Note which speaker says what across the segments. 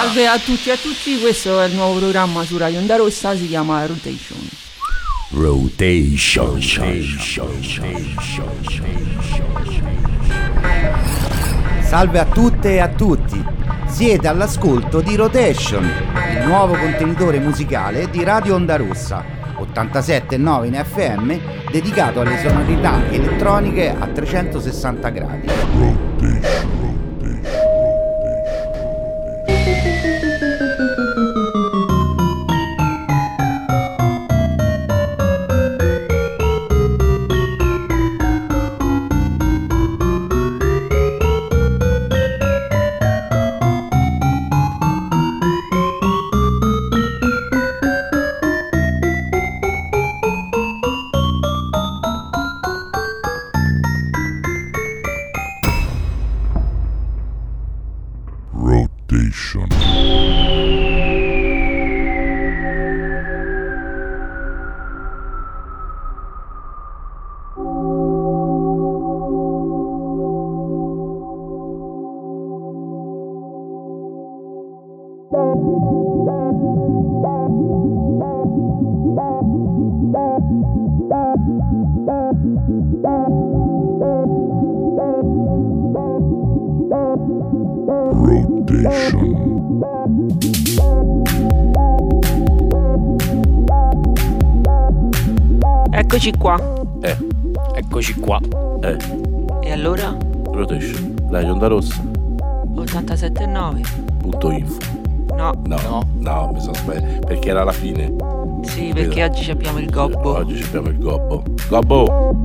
Speaker 1: Salve a tutti e a tutti, questo è il nuovo programma su Radio Onda Rossa, si chiama Rotation.
Speaker 2: Rotation.
Speaker 3: Salve a tutte e a tutti. Siete all'ascolto di Rotation, il nuovo contenitore musicale di Radio Onda Rossa, 87.9 in FM, dedicato alle sonorità elettroniche a 360 gradi.
Speaker 2: Rotation. Perché era la fine.
Speaker 1: Sì, perché oggi abbiamo il gobbo.
Speaker 2: Oggi abbiamo il gobbo. Gobbo!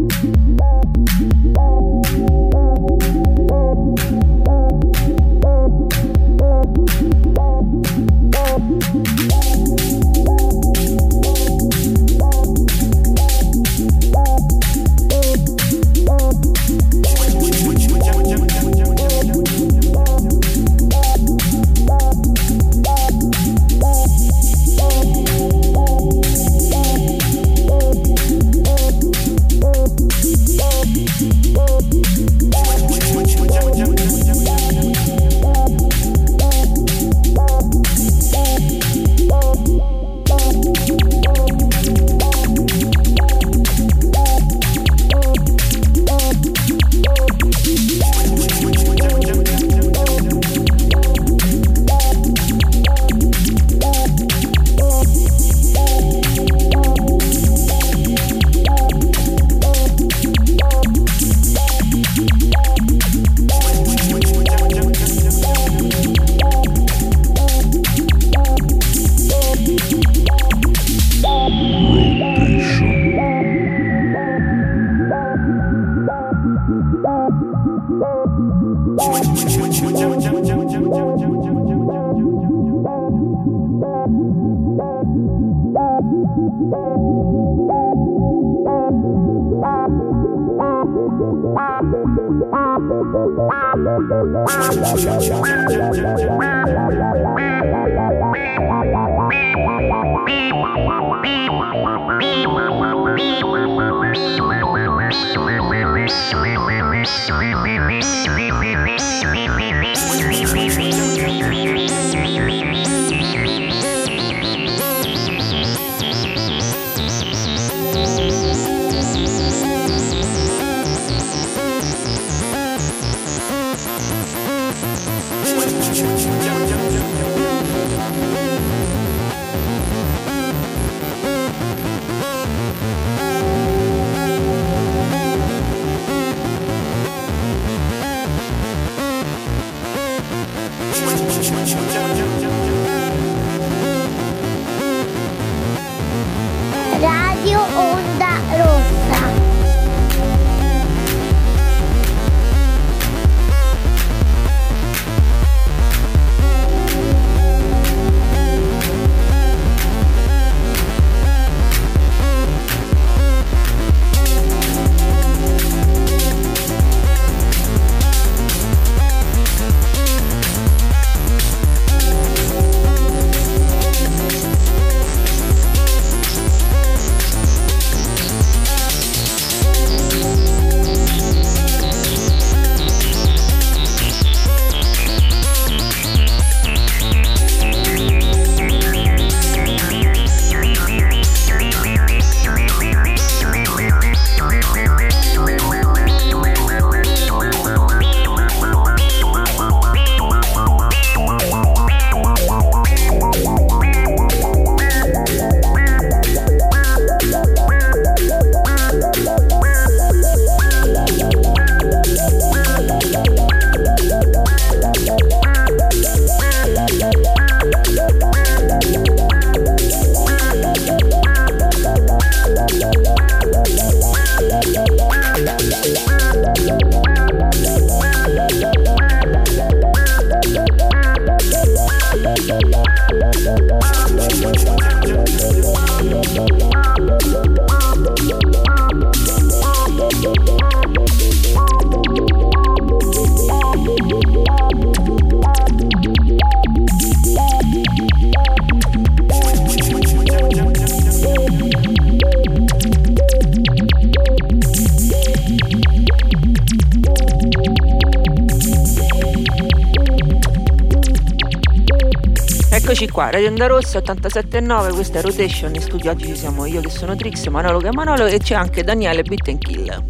Speaker 4: Rossa
Speaker 1: 87.9, questa è Rotation, in studio oggi ci siamo io che sono Trix, Manolo che è Manolo e c'è anche Daniele Bittenkill.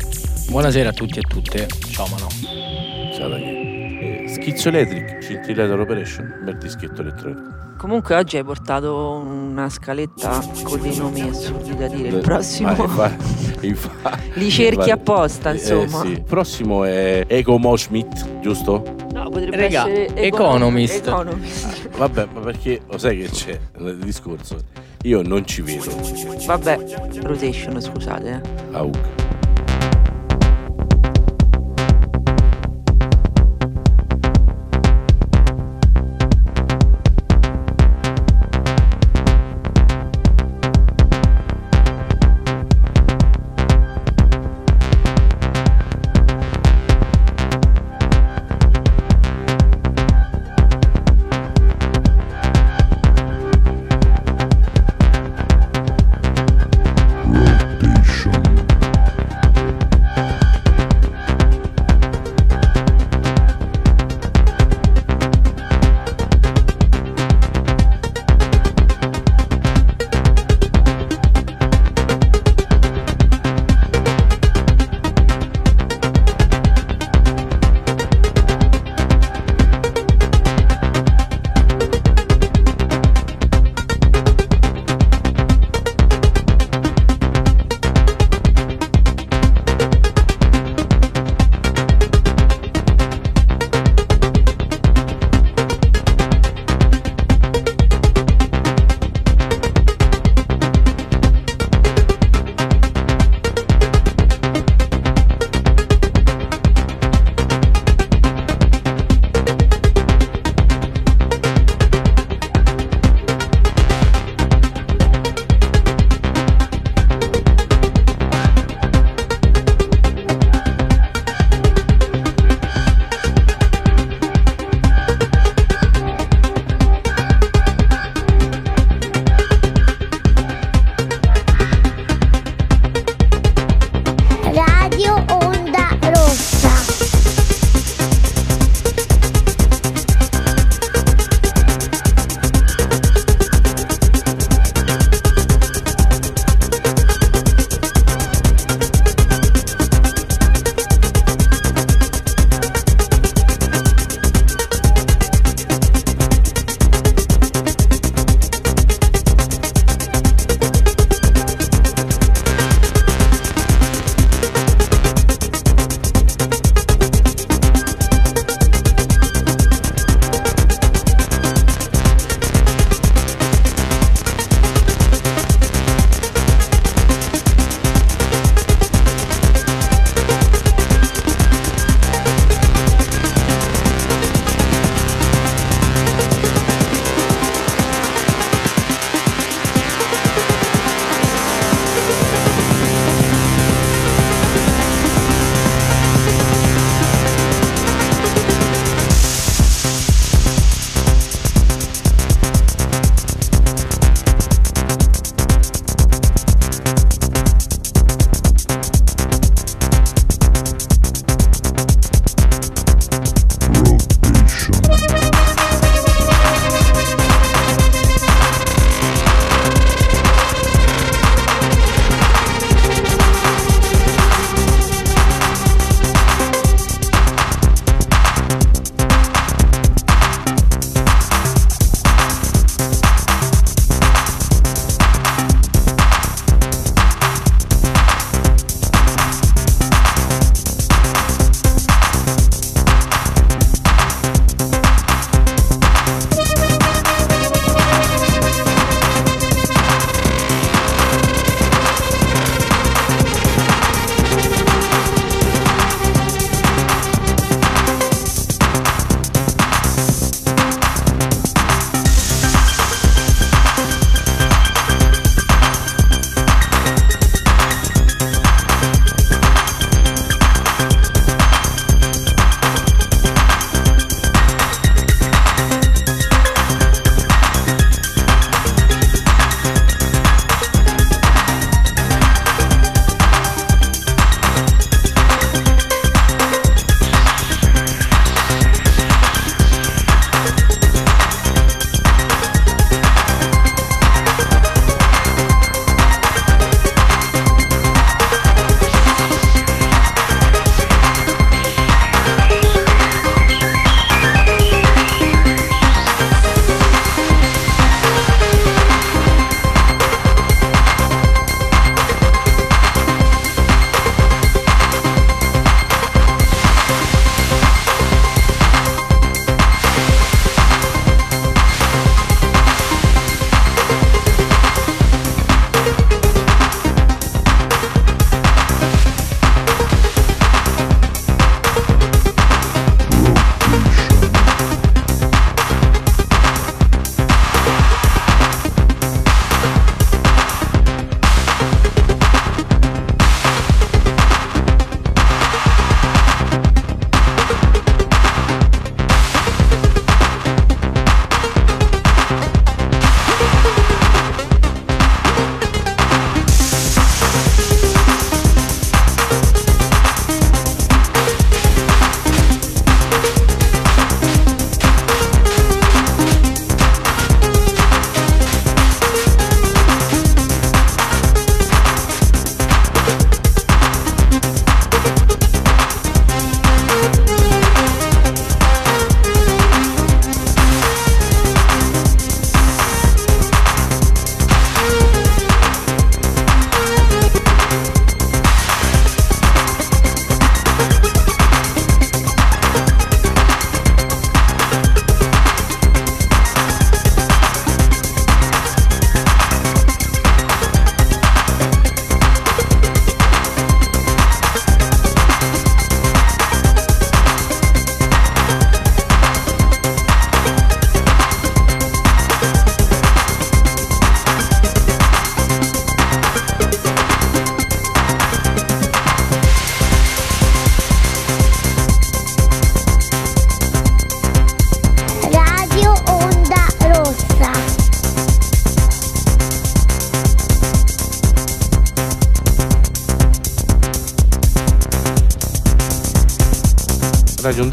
Speaker 5: Buonasera a tutti e a tutte, ciao Manolo.
Speaker 2: Ciao Daniele. Eh, schizzo Electric, Scintillator Operation, bel dischetto elettronico.
Speaker 1: Comunque oggi hai portato una scaletta con dei nomi assurdi da dire. Il prossimo
Speaker 2: ah, infa,
Speaker 1: li cerchi apposta,
Speaker 2: eh,
Speaker 1: insomma.
Speaker 2: Eh, sì. Il prossimo è Ego Moschmidt, giusto?
Speaker 1: No, potrebbe
Speaker 5: Rega,
Speaker 1: essere
Speaker 5: Economist.
Speaker 1: Economist.
Speaker 2: Ah, vabbè, ma perché lo sai che c'è nel discorso? Io non ci vedo.
Speaker 1: Vabbè, rotation, scusate. Eh.
Speaker 2: Aug.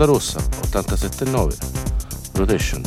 Speaker 2: Onda Rossa 879 Rotation.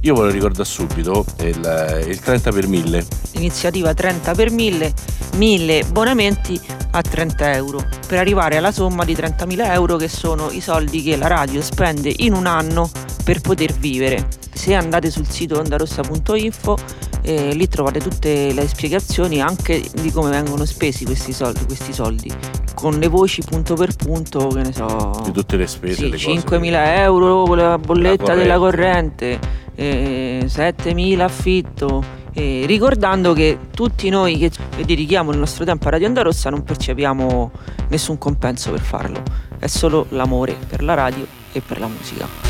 Speaker 2: Io voglio ricordare subito il, il 30 per 1000.
Speaker 1: Iniziativa 30 per 1000, 1000 abbonamenti a 30 euro per arrivare alla somma di 30.000 euro che sono i soldi che la radio spende in un anno per poter vivere. Se andate sul sito ondarossa.info eh, lì trovate tutte le spiegazioni anche di come vengono spesi questi soldi, questi soldi con le voci punto per punto, che ne so.
Speaker 2: Di tutte le spese.
Speaker 1: Sì,
Speaker 2: le
Speaker 1: 5.000 euro con la bolletta la della corrente, eh, 7.000 affitto. Eh, ricordando che tutti noi che dedichiamo il nostro tempo a Radio Onda Rossa non percepiamo nessun compenso per farlo, è solo l'amore per la radio e per la musica.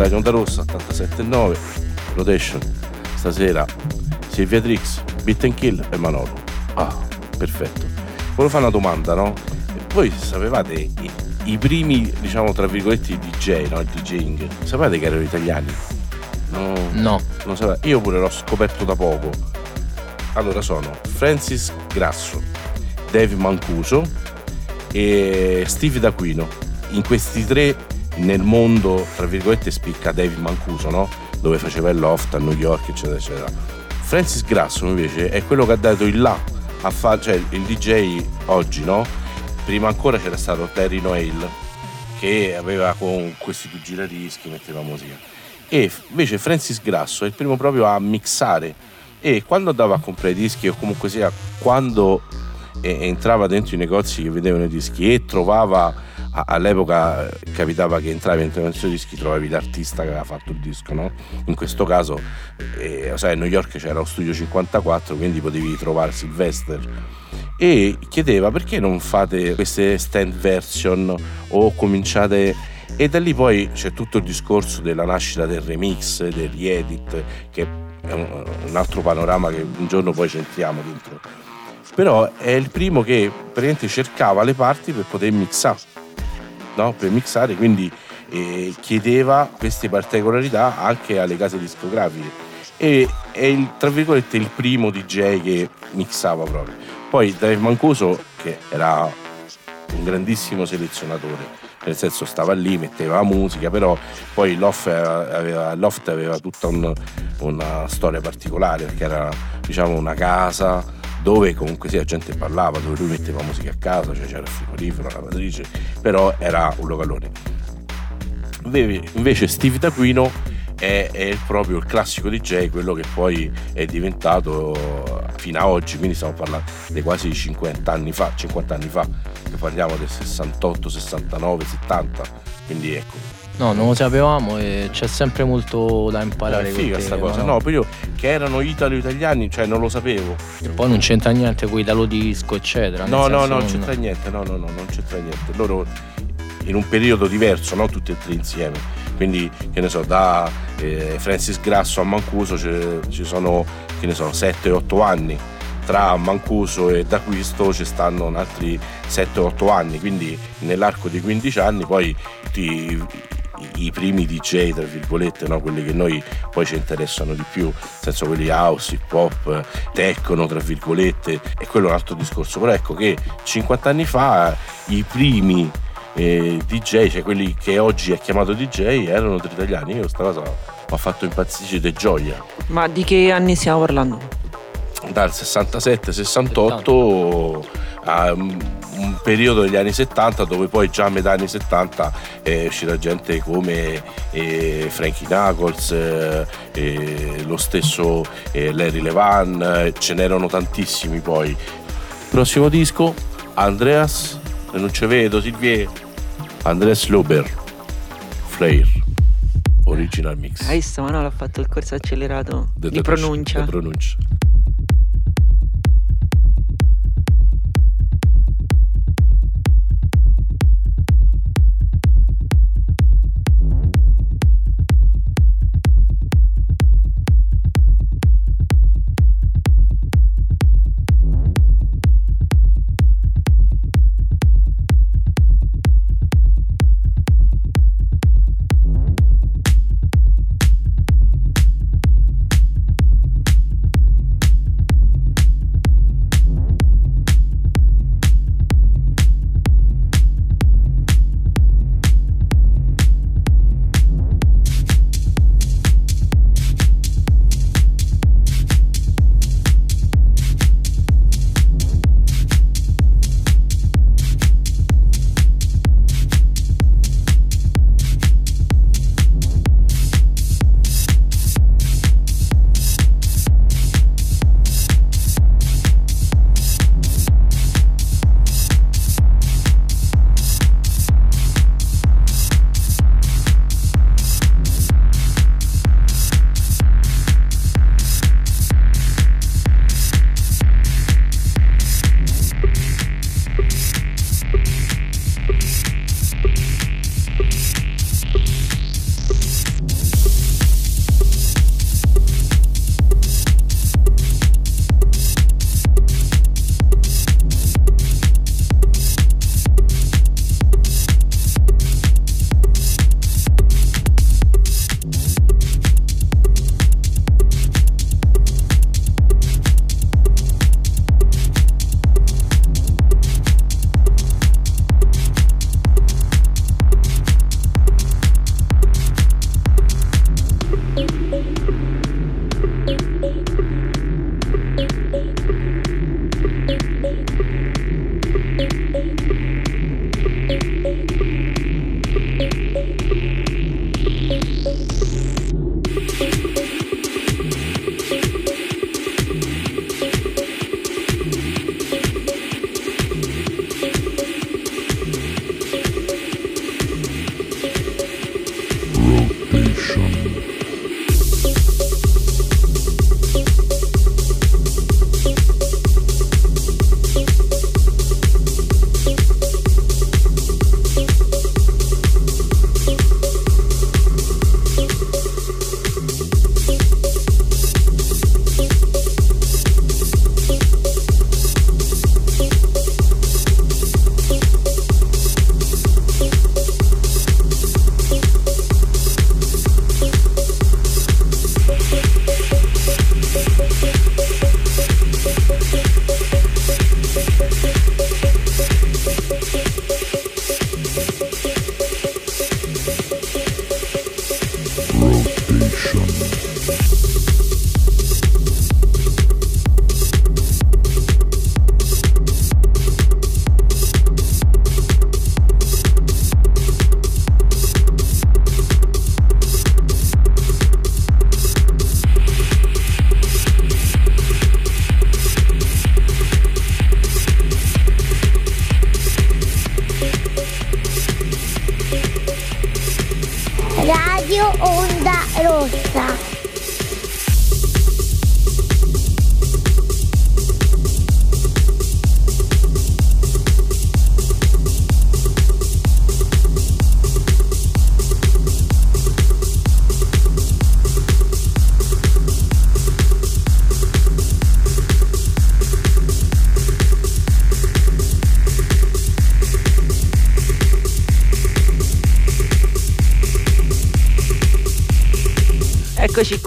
Speaker 2: Radio Onda Rossa 87.9 Rotation stasera Silvia Trix Beat and Kill e Manolo ah perfetto volevo fare una domanda no? voi sapevate i, i primi diciamo tra virgolette DJ no? il DJing sapevate che erano italiani?
Speaker 5: no no
Speaker 2: non sapete. io pure l'ho scoperto da poco allora sono Francis Grasso Dave Mancuso e Steve D'Aquino in questi tre nel mondo, tra virgolette, spicca David Mancuso, no? Dove faceva il loft a New York, eccetera, eccetera. Francis Grasso invece è quello che ha dato il là a fare, cioè il DJ oggi, no? Prima ancora c'era stato Terry Noel che aveva con questi due giradischi, metteva musica. e invece Francis Grasso è il primo proprio a mixare e quando andava a comprare i dischi o comunque sia quando entrava dentro i negozi che vedevano i dischi e trovava all'epoca capitava che entravi il negozio dischi trovavi l'artista che aveva fatto il disco no? in questo caso eh, sai, a New York c'era lo studio 54 quindi potevi trovare Sylvester e chiedeva perché non fate queste stand version o cominciate e da lì poi c'è tutto il discorso della nascita del remix, del riedit, che è un, un altro panorama che un giorno poi centriamo dentro. Però è il primo che praticamente cercava le parti per poter mixare, no? per mixare, quindi eh, chiedeva queste particolarità anche alle case discografiche e è il, tra virgolette il primo DJ che mixava proprio poi Dave Mancuso, che era un grandissimo selezionatore, nel senso stava lì, metteva la musica, però poi Loft aveva, Loft aveva tutta un, una storia particolare, perché era diciamo una casa dove comunque sia gente parlava, dove lui metteva musica a casa, cioè c'era il frigorifero, la lavatrice, però era un localone. Invece Steve D'Aquino è, è, proprio il classico DJ, quello che poi è diventato fino ad oggi, quindi stiamo parlando di quasi 50 anni fa, 50 anni fa, che parliamo del 68, 69, 70, quindi ecco.
Speaker 5: No, non lo sapevamo e c'è sempre molto da imparare.
Speaker 2: È figa questa cosa, no? poi io che erano italo-italiani, cioè non lo sapevo.
Speaker 5: E poi non c'entra niente con italo disco, eccetera.
Speaker 2: No, no, no, non c'entra niente, no, no, no, non c'entra niente. Loro in un periodo diverso, no? Tutti e tre insieme quindi che ne so da eh, Francis Grasso a Mancuso ci sono che ne so 7-8 anni tra Mancuso e D'Acquisto ci stanno altri 7-8 anni quindi nell'arco di 15 anni poi ti, i primi DJ, tra virgolette, no? quelli che noi poi ci interessano di più, nel senso quelli house, hip hop, techno, tra virgolette, e quello è un altro discorso. Però ecco che 50 anni fa i primi eh, DJ, cioè quelli che oggi è chiamato DJ, erano tre italiani. Io questa cosa mi ha fatto impazzire di gioia.
Speaker 1: Ma di che anni stiamo parlando?
Speaker 2: Dal 67-68 a un periodo degli anni 70 dove poi già a metà anni 70 è uscita gente come eh, Frankie Knuckles, eh, eh, lo stesso eh, Larry Levan, ce n'erano tantissimi poi. Prossimo disco, Andreas, non ci vedo Silvie, Andres Lober, Flair, Original Mix.
Speaker 1: Hai visto, ma no, l'ha fatto il corso accelerato de, di pronuncia.
Speaker 2: Pronuncia.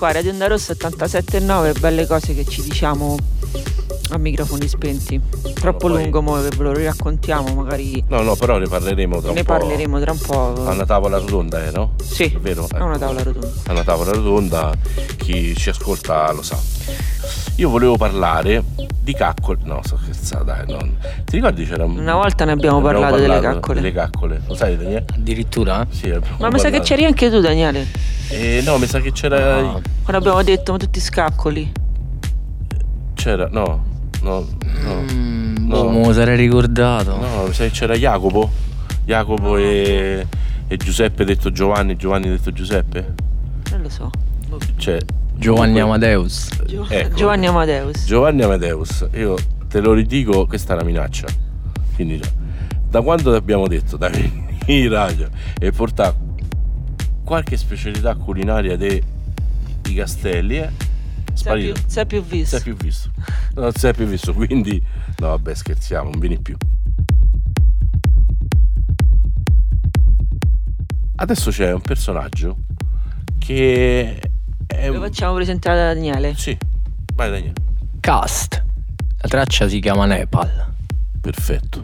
Speaker 1: Qua, Radio Onda Rossa 87.9, belle cose che ci diciamo a microfoni spenti. Troppo
Speaker 2: poi-
Speaker 1: lungo mo che ve lo raccontiamo, magari
Speaker 2: No, no, però ne parleremo tra un
Speaker 1: ne
Speaker 2: po'.
Speaker 1: parleremo tra un po'.
Speaker 2: A una tavola rotonda, eh, no?
Speaker 1: Sì,
Speaker 2: È vero?
Speaker 1: è una tavola rotonda.
Speaker 2: A una tavola rotonda, chi ci ascolta lo sa. Io volevo parlare di caccole. No, sto scherzando, dai, non. Ti ricordi c'era un-
Speaker 1: Una volta ne abbiamo
Speaker 2: abbiamo
Speaker 1: parlato delle
Speaker 2: parlato
Speaker 1: caccole.
Speaker 2: Delle caccole. Lo sai, Daniele?
Speaker 5: Addirittura?
Speaker 2: Sì,
Speaker 1: Ma mi sa che c'eri anche tu, Daniele.
Speaker 2: Eh, no, mi sa che c'era.
Speaker 5: No.
Speaker 1: Quando abbiamo detto ma tutti scaccoli.
Speaker 2: C'era. No, no, no.
Speaker 5: Mm,
Speaker 2: No.
Speaker 5: boh, me lo sarei ricordato.
Speaker 2: No, mi sa che c'era Jacopo. Jacopo e, e Giuseppe detto Giovanni, Giovanni detto Giuseppe.
Speaker 1: Non lo so.
Speaker 2: Cioè,
Speaker 5: Giovanni
Speaker 2: comunque-
Speaker 5: Amadeus.
Speaker 1: Gio-
Speaker 2: Ecco.
Speaker 1: Giovanni Amadeus.
Speaker 2: Giovanni Amadeus, io te lo ridico, questa è una minaccia. Quindi, da quando ti abbiamo detto da venire in radio e portare qualche specialità culinaria dei i castelli, eh,
Speaker 1: Sei
Speaker 2: sparito.
Speaker 1: più, sei più visto.
Speaker 2: si è più visto. Non si è più visto, quindi no, vabbè, scherziamo, non vieni più. Adesso c'è un personaggio che è
Speaker 1: Lo facciamo presentare da Daniele.
Speaker 2: Sì, vai Daniele.
Speaker 5: Cast. La traccia si chiama Nepal.
Speaker 2: Perfetto.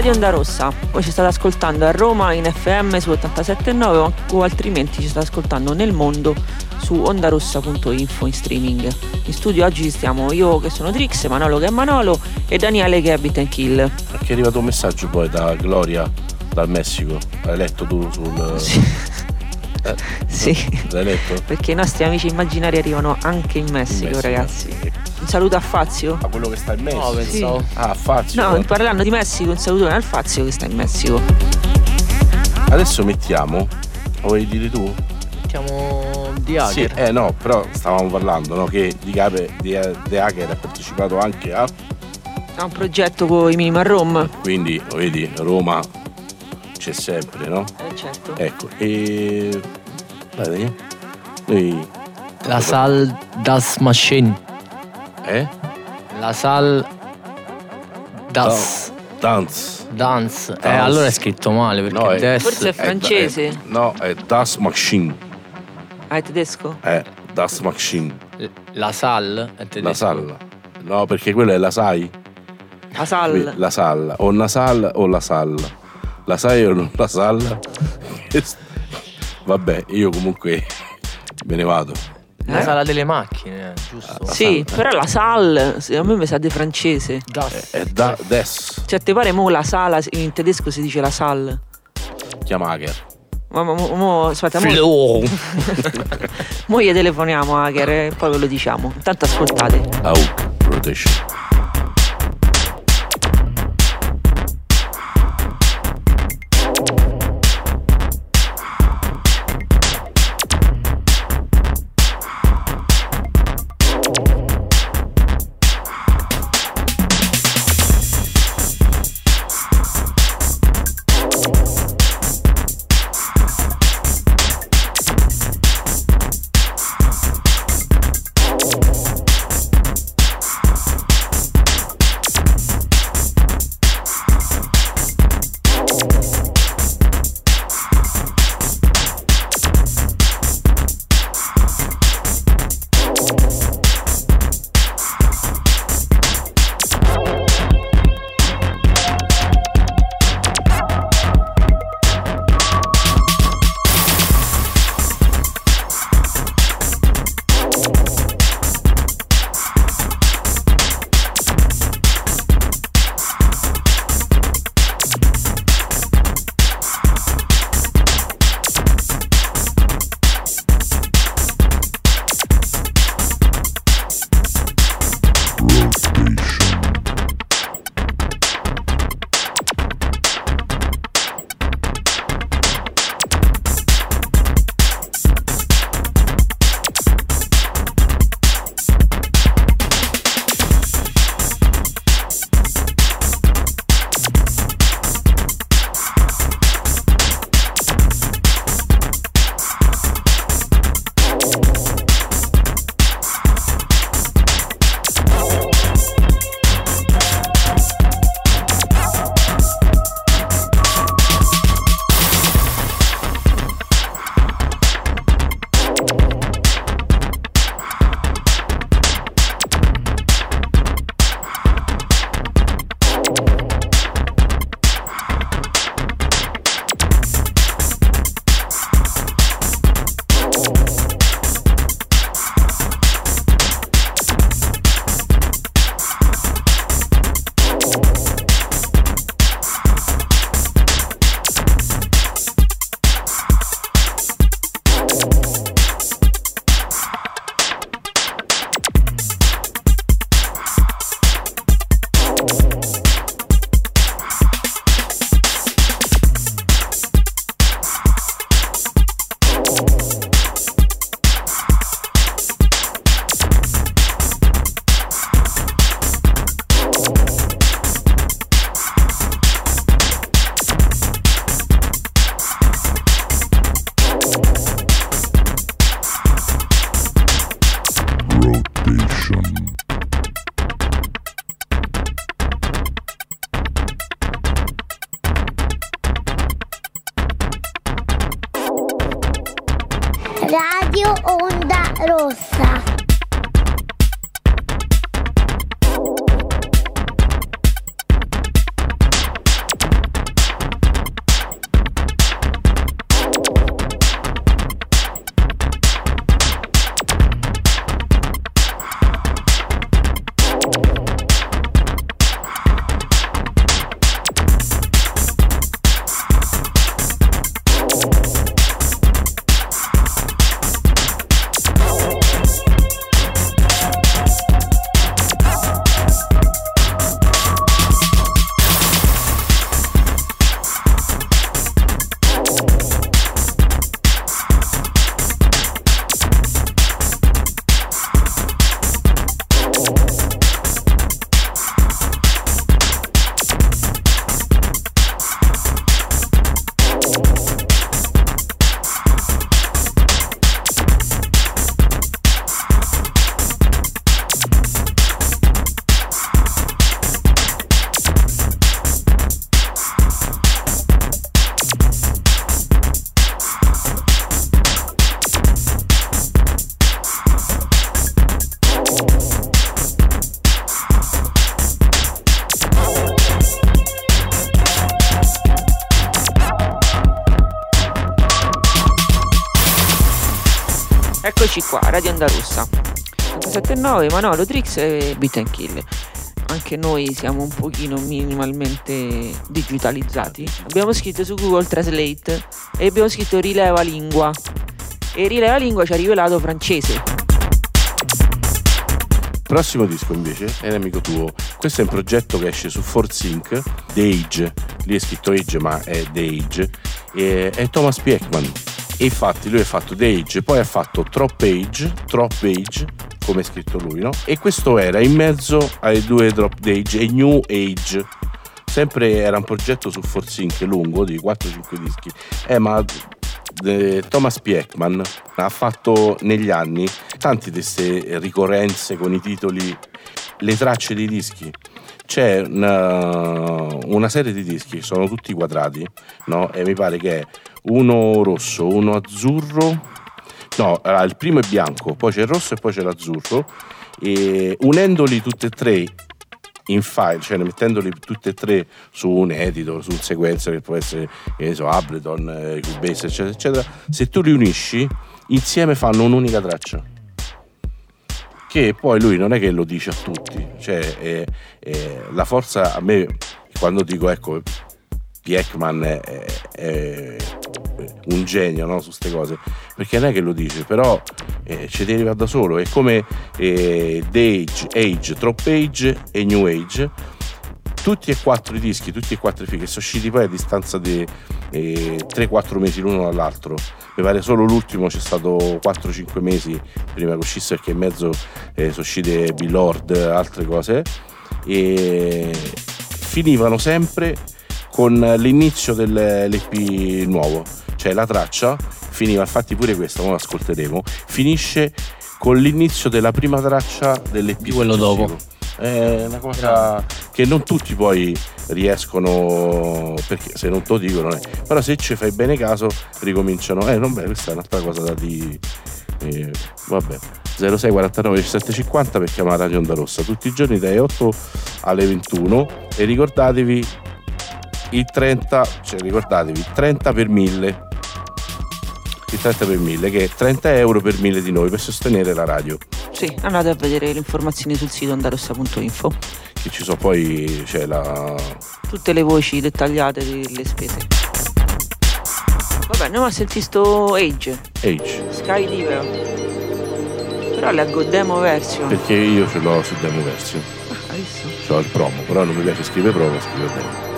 Speaker 4: Radio Onda Rossa.
Speaker 1: Voi ci state ascoltando a Roma in FM su 87.9 o altrimenti ci state ascoltando nel mondo su ondarossa.info in streaming. In studio oggi stiamo io che sono Trix, Manolo che è Manolo e Daniele che è Beat and Kill.
Speaker 2: Perché è arrivato un messaggio poi da Gloria dal Messico. L'hai letto tu sul.
Speaker 1: Sì.
Speaker 2: Eh,
Speaker 1: Sì.
Speaker 2: L'hai letto?
Speaker 1: Perché i nostri amici immaginari arrivano anche in Messico,
Speaker 2: In Messico.
Speaker 1: ragazzi. Un saluto a Fazio.
Speaker 2: A quello che sta in Messico?
Speaker 5: No, pensavo.
Speaker 2: Ah, Fazio.
Speaker 1: No,
Speaker 2: guarda.
Speaker 1: parlando di Messico, un saluto al Fazio che sta in Messico.
Speaker 2: Adesso mettiamo. Lo vuoi dire tu?
Speaker 5: Mettiamo di
Speaker 2: Sì,
Speaker 5: hacker.
Speaker 2: eh no, però stavamo parlando, no? Che di Cape di The Hacker ha partecipato anche a.
Speaker 1: Ha un progetto con i Minimal Rom.
Speaker 2: Quindi, lo vedi, Roma c'è sempre, no?
Speaker 1: Eh certo.
Speaker 2: Ecco, e. Dai, noi.
Speaker 5: La sal das Machine.
Speaker 2: Eh?
Speaker 5: La sal das
Speaker 2: Dance.
Speaker 5: dance. Eh, allora è scritto male perché
Speaker 2: No, è-
Speaker 5: des
Speaker 1: Forse è francese.
Speaker 2: è- no, è Das Machine.
Speaker 1: Ah, è tedesco?
Speaker 2: È Das Machine.
Speaker 5: la sal è tedesco.
Speaker 2: La salla. No, perché quella è la sai?
Speaker 1: La Sal.
Speaker 2: La salla. O Nasal o la salla. La sai o non la salla? Vabbè, io comunque me ne vado.
Speaker 5: La
Speaker 1: Eh?
Speaker 5: sala delle macchine,
Speaker 1: Sì, però la Sal, a me mi sa di francese.
Speaker 5: Das.
Speaker 2: È da des.
Speaker 1: Cioè, ti pare mo la sala, in tedesco si dice la Sal.
Speaker 2: Chiama Hacker.
Speaker 1: Ma mo, mo- aspetta, mo, mo gli telefoniamo a Hacker e poi ve lo diciamo. Intanto ascoltate.
Speaker 2: Au. Rotation.
Speaker 1: 79 Manolo, Trix e Beat and Kill Anche noi siamo un pochino minimalmente digitalizzati Abbiamo scritto su Google Translate e abbiamo scritto rileva lingua E rileva lingua ci ha rivelato francese
Speaker 2: Prossimo disco invece è un amico tuo. Questo è un progetto che esce su Force Inc. The Age. Lì è scritto Age, ma è The Age. E è Thomas Pieckman. E infatti lui ha fatto The Age, poi ha fatto Trop Age, Trop Age, come è scritto lui, no? E questo era in mezzo ai due Drop Age e New Age. Sempre era un progetto su Force Inc. lungo di 4-5 dischi. Eh, ma eh, Thomas Pieckman ha fatto negli anni tante di queste ricorrenze con i titoli, le tracce dei dischi. C'è una, una serie di dischi, sono tutti quadrati, no? E mi pare che è uno rosso, uno azzurro. No, allora, il primo è bianco, poi c'è il rosso e poi c'è l'azzurro. E unendoli tutti e tre in file, cioè mettendoli tutti e tre su un edito, su un sequencer che può essere, che so, Ableton, eh, Cubase, eccetera, eccetera, se tu li unisci, insieme fanno un'unica traccia. Che poi lui non è che lo dice a tutti, cioè è- è- la forza a me, quando dico ecco, Pieckman è, è un genio no, su queste cose, perché non è che lo dice, però eh, ci deriva da solo, è come eh, Age, Age, Trop Age e New Age, tutti e quattro i dischi, tutti e quattro i film sono usciti poi a distanza di eh, 3-4 mesi l'uno dall'altro, mi pare solo l'ultimo c'è stato 4-5 mesi prima che uscisse perché in mezzo eh, sono uscite Billboard, altre cose, e finivano sempre con l'inizio dell'EP nuovo, cioè la traccia finiva, infatti pure questa, ora ascolteremo, finisce con l'inizio della prima traccia dell'EP
Speaker 5: Di quello
Speaker 2: successivo.
Speaker 5: dopo.
Speaker 2: È una cosa che non tutti poi riescono, perché se non te lo dicono, eh. però se ci fai bene caso ricominciano, eh non beh, questa è un'altra cosa da di... eh, vabbè, 06 49 17 50 per chiamare Radio Onda Rossa tutti i giorni dalle 8 alle 21 e ricordatevi il 30, cioè ricordatevi 30 per 1000 il 30 per 1000 che è 30 euro per 1000 di noi per sostenere la radio.
Speaker 1: Sì, andate a vedere le informazioni sul sito ondarossa.info
Speaker 2: che ci sono poi c'è la
Speaker 1: Tutte le voci dettagliate delle spese. Vabbè, andiamo a sentire sto Age.
Speaker 2: Age.
Speaker 1: Sky Diver Però leggo demo version.
Speaker 2: Perché io ce l'ho su demo version.
Speaker 1: Ah, hai visto?
Speaker 2: c'ho il promo però non mi piace scrivere promo scrivo demo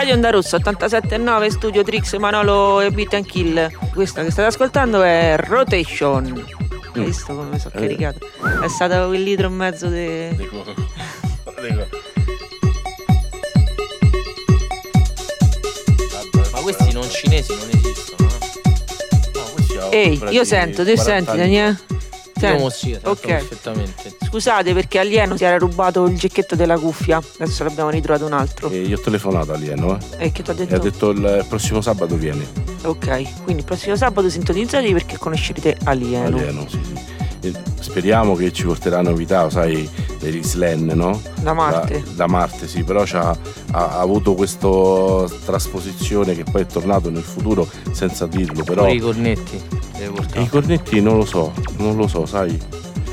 Speaker 4: Radio Onda Rossa
Speaker 1: 87.9 Studio Trix Manolo e Beat and Kill questa che state ascoltando è Rotation hai visto come mi sono
Speaker 2: Eh.
Speaker 1: caricato è stato quel litro e mezzo di
Speaker 2: dico.
Speaker 5: Ma questi non cinesi non esistono. eh.
Speaker 2: No, questi hanno
Speaker 1: ehi io sento tu
Speaker 2: 40
Speaker 1: senti Daniele Senti,
Speaker 5: sì, sento
Speaker 1: ok
Speaker 5: perfettamente.
Speaker 1: Scusate perché Alieno si era rubato il gecchetto della cuffia adesso l'abbiamo ritrovato un altro.
Speaker 2: E io ho telefonato a Alieno eh,
Speaker 1: e che ti ha
Speaker 2: e ha
Speaker 1: detto?
Speaker 2: detto il prossimo sabato vieni.
Speaker 1: ok quindi il prossimo sabato sintonizzatevi perché conoscerete Alieno
Speaker 2: Alieno, sì, sì. E speriamo che ci porterà novità, sai, degli slam, no?
Speaker 1: da Marte
Speaker 2: Da, da Marte, sì, però c'ha- ha, ha avuto questa trasposizione che poi è tornato nel futuro senza dirlo, però
Speaker 5: Pure i cornetti
Speaker 2: i cornetti non lo so, non lo so, sai.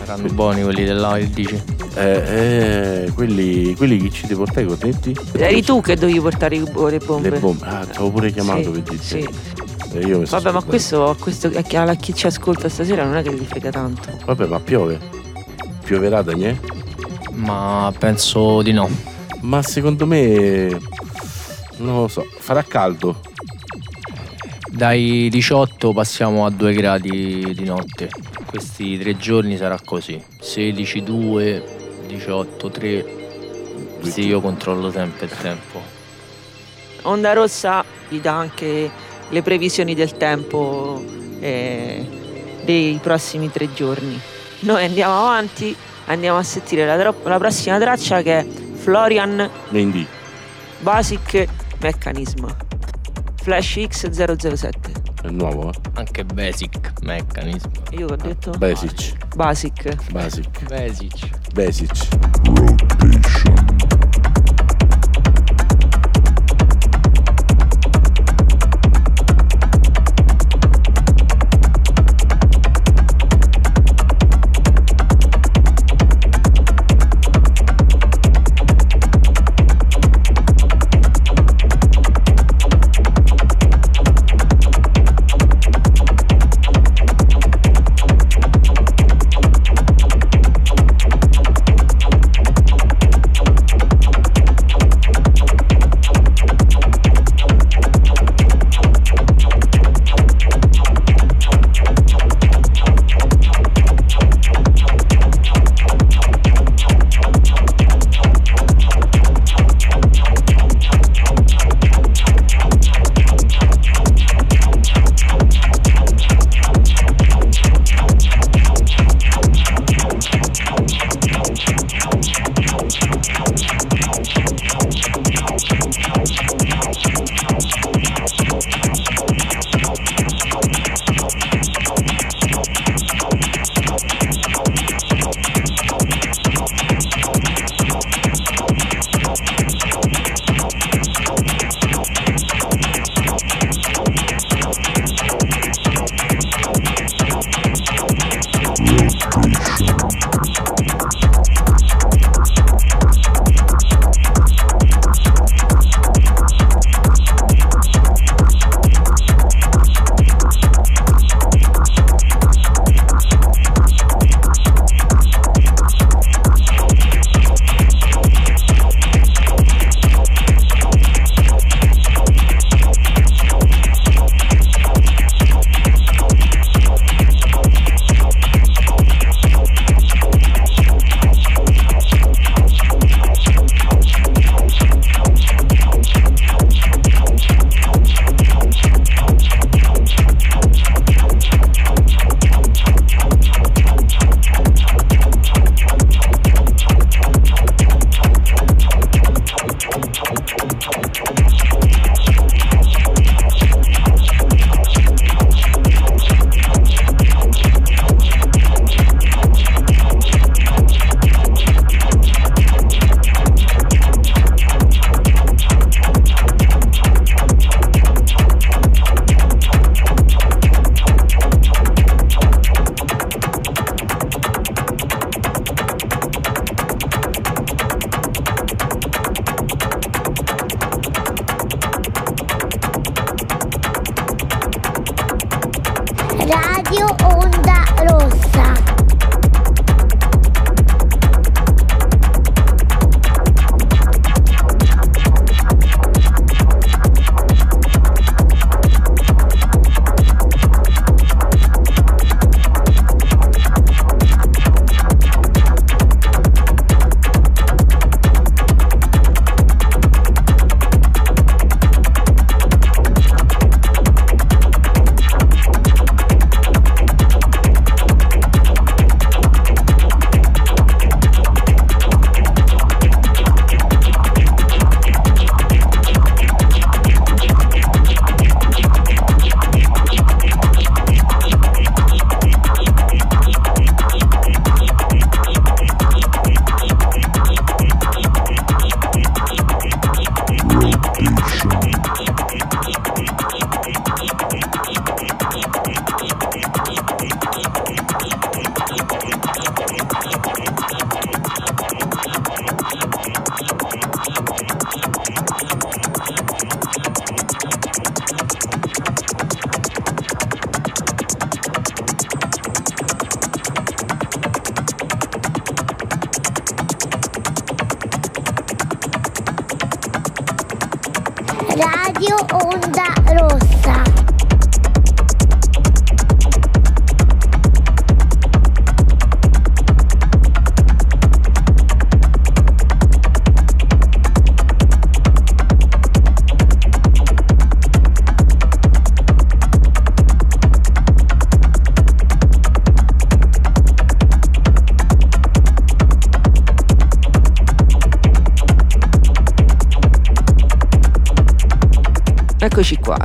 Speaker 5: Saranno buoni quelli della il dice.
Speaker 2: Eh, eh, quelli, quelli che ci devi portare i cornetti?
Speaker 1: eri tu che dovevi portare i- le bombe
Speaker 2: Le bombe. Ah, ti avevo pure chiamato
Speaker 1: Sì,
Speaker 2: per dirti.
Speaker 1: sì.
Speaker 2: Eh, io mi sto
Speaker 1: Vabbè, ma
Speaker 2: scordando.
Speaker 1: questo, questo a chi- a chi ci ascolta stasera non è che gli frega tanto.
Speaker 2: Vabbè, ma piove. Pioverà, Daniele?
Speaker 5: Ma penso di no.
Speaker 2: Ma secondo me. Non lo so, farà caldo.
Speaker 5: Dai 18 passiamo a 2 gradi di notte. Questi tre giorni sarà così. 16, 2, 18, 3. Sì, io controllo sempre il tempo.
Speaker 1: Onda Rossa vi dà anche le previsioni del tempo eh, dei prossimi tre giorni. Noi andiamo avanti, andiamo a sentire la, tro- la prossima traccia che è Florian
Speaker 2: Mendy.
Speaker 1: Basic Mechanism Flash X007.
Speaker 2: È nuovo, eh?
Speaker 5: Anche Basic Mechanism.
Speaker 1: Io che ho detto?
Speaker 2: Basic.
Speaker 1: Basic.
Speaker 2: Basic.
Speaker 5: Basic.
Speaker 2: Basic.
Speaker 4: Radio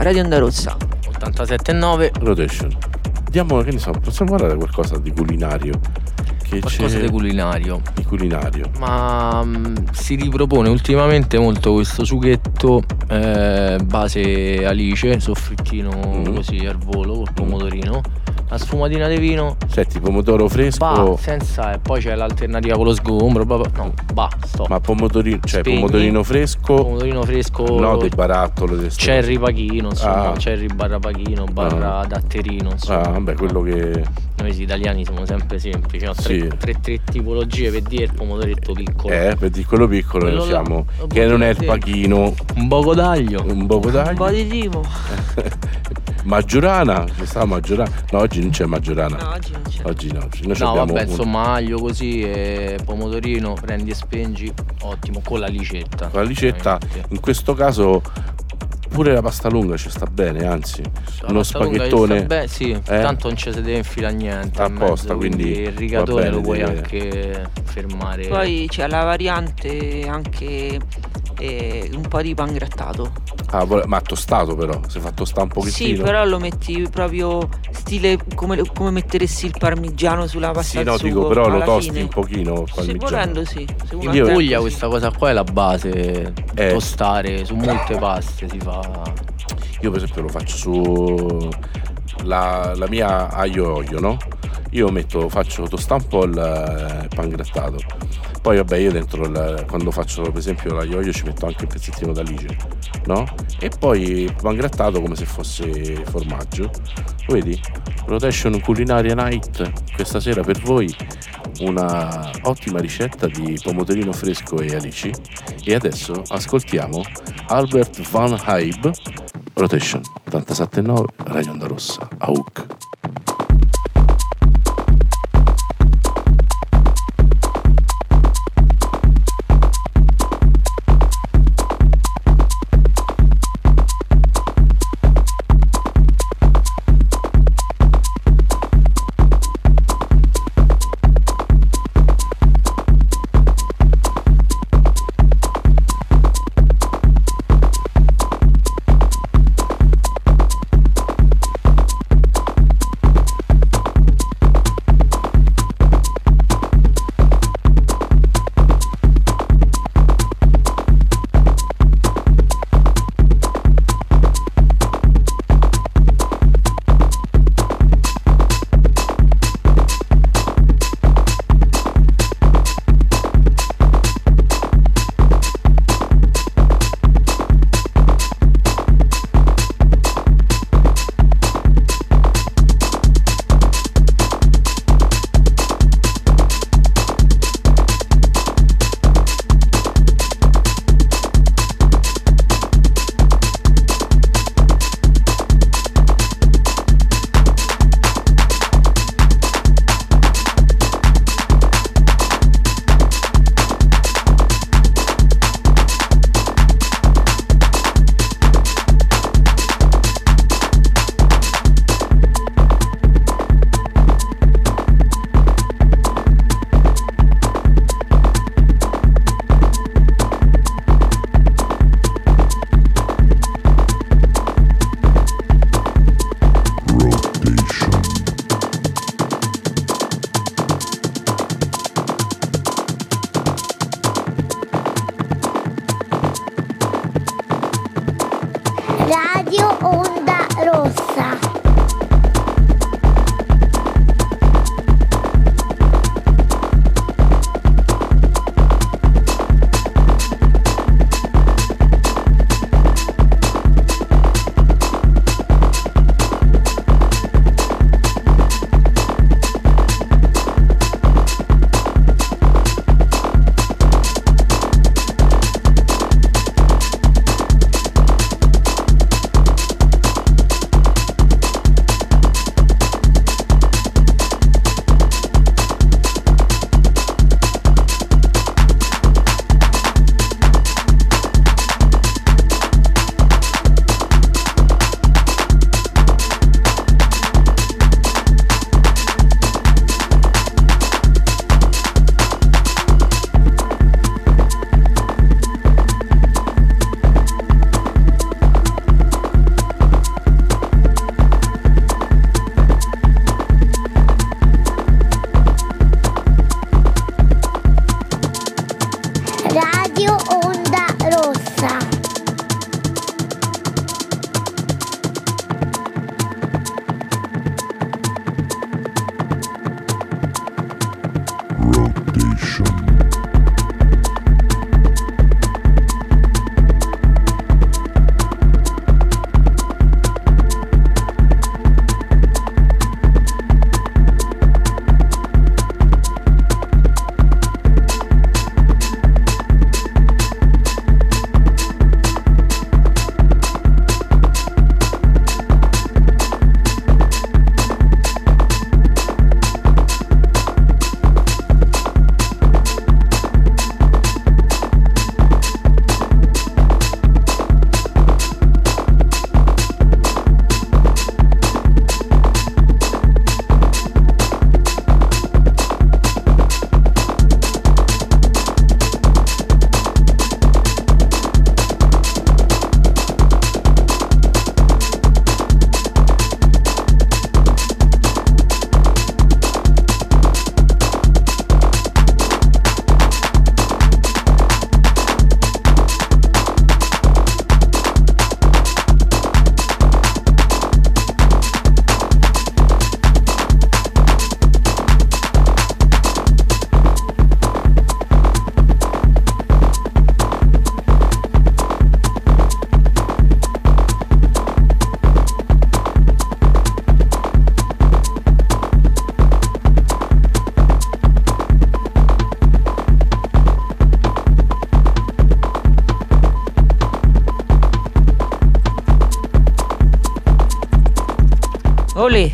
Speaker 4: Radio Onda Rossa.
Speaker 5: 87,9.
Speaker 2: Rotation. Diamo, che ne so, possiamo parlare qualcosa di culinario? Che
Speaker 5: Qualcosa
Speaker 2: c'è
Speaker 5: di culinario.
Speaker 2: di culinario.
Speaker 5: Ma mm, si ripropone ultimamente molto questo sughetto eh, base alice, soffrittino
Speaker 2: Mm.
Speaker 5: così al volo col pomodorino, la sfumatina di vino,
Speaker 2: Senti, pomodoro fresco,
Speaker 5: bah, senza e poi c'è l'alternativa con lo sgombro, bla- no, bah, stop.
Speaker 2: ma pomodorino, cioè
Speaker 5: Spegni.
Speaker 2: pomodorino fresco,
Speaker 5: pomodorino fresco,
Speaker 2: no dei barattoli. dei sti-
Speaker 5: cherry pachino, insomma,
Speaker 2: Ah.
Speaker 5: cherry barra pachino, barra datterino,
Speaker 2: Ah,
Speaker 5: insomma.
Speaker 2: vabbè, quello che
Speaker 5: Noi italiani siamo sempre semplici, no? tre,
Speaker 2: Sì.
Speaker 5: tre- tre tipologie per dire il pomodoretto piccolo.
Speaker 2: è, vedi, quello piccolo
Speaker 5: Quello là,
Speaker 2: diciamo,
Speaker 5: lo
Speaker 2: che non è il pachino,
Speaker 5: Un poco d'aglio.
Speaker 2: un poco
Speaker 1: Un
Speaker 2: d'aglio.
Speaker 1: po' di timo.
Speaker 2: Maggiorana, ci sta Maggiorana. No, oggi non c'è Maggiorana.
Speaker 1: No, oggi.
Speaker 2: Oggi no, noi
Speaker 5: No,
Speaker 2: abbiamo
Speaker 5: vabbè,
Speaker 2: un-
Speaker 5: insomma, aglio così e pomodorino, prendi e spengi, ottimo, con la licetta.
Speaker 2: la ricetta,
Speaker 5: ovviamente.
Speaker 2: in questo caso pure la pasta lunga ci sta bene, anzi,
Speaker 5: La
Speaker 2: uno spaghettone
Speaker 5: sta bene, sì, tanto non ci si deve infilare niente.
Speaker 2: Apposta,
Speaker 5: mezzo,
Speaker 2: quindi
Speaker 5: il
Speaker 2: va
Speaker 5: rigatone
Speaker 2: bene,
Speaker 5: lo puoi
Speaker 2: deve-
Speaker 5: anche fermare.
Speaker 1: Poi c'è la variante anche eh, un po' di pan grattato.
Speaker 2: Ah, ma tostato però, si fa tostare un pochettino.
Speaker 1: Sì, però lo metti proprio stile come, come metteresti il parmigiano sulla pasta
Speaker 2: Sì,
Speaker 1: al
Speaker 2: no,
Speaker 1: sugo
Speaker 2: dico, però lo tosti
Speaker 1: fine.
Speaker 2: un pochino il
Speaker 1: Se
Speaker 2: parmigiano.
Speaker 1: volendo sì. Se
Speaker 5: In
Speaker 1: tempo,
Speaker 5: Puglia
Speaker 1: sì.
Speaker 5: questa cosa qua è la base,
Speaker 2: Eh.
Speaker 5: tostare su molte paste si fa.
Speaker 2: Io per esempio lo faccio su la, la mia aglio olio, no? Io metto, faccio tostare un po' il eh, pan grattato. Poi vabbè io dentro il- quando faccio per esempio l'aglio olio ci metto anche un pezzettino d'alice, no? E poi il pan grattato come se fosse formaggio. Vedi? Rotation Culinaria Night questa sera per voi una ottima ricetta di pomodorino fresco e alici. E adesso ascoltiamo Albert Van Hybe Rotation 87.9 Radio Onda Rossa AUC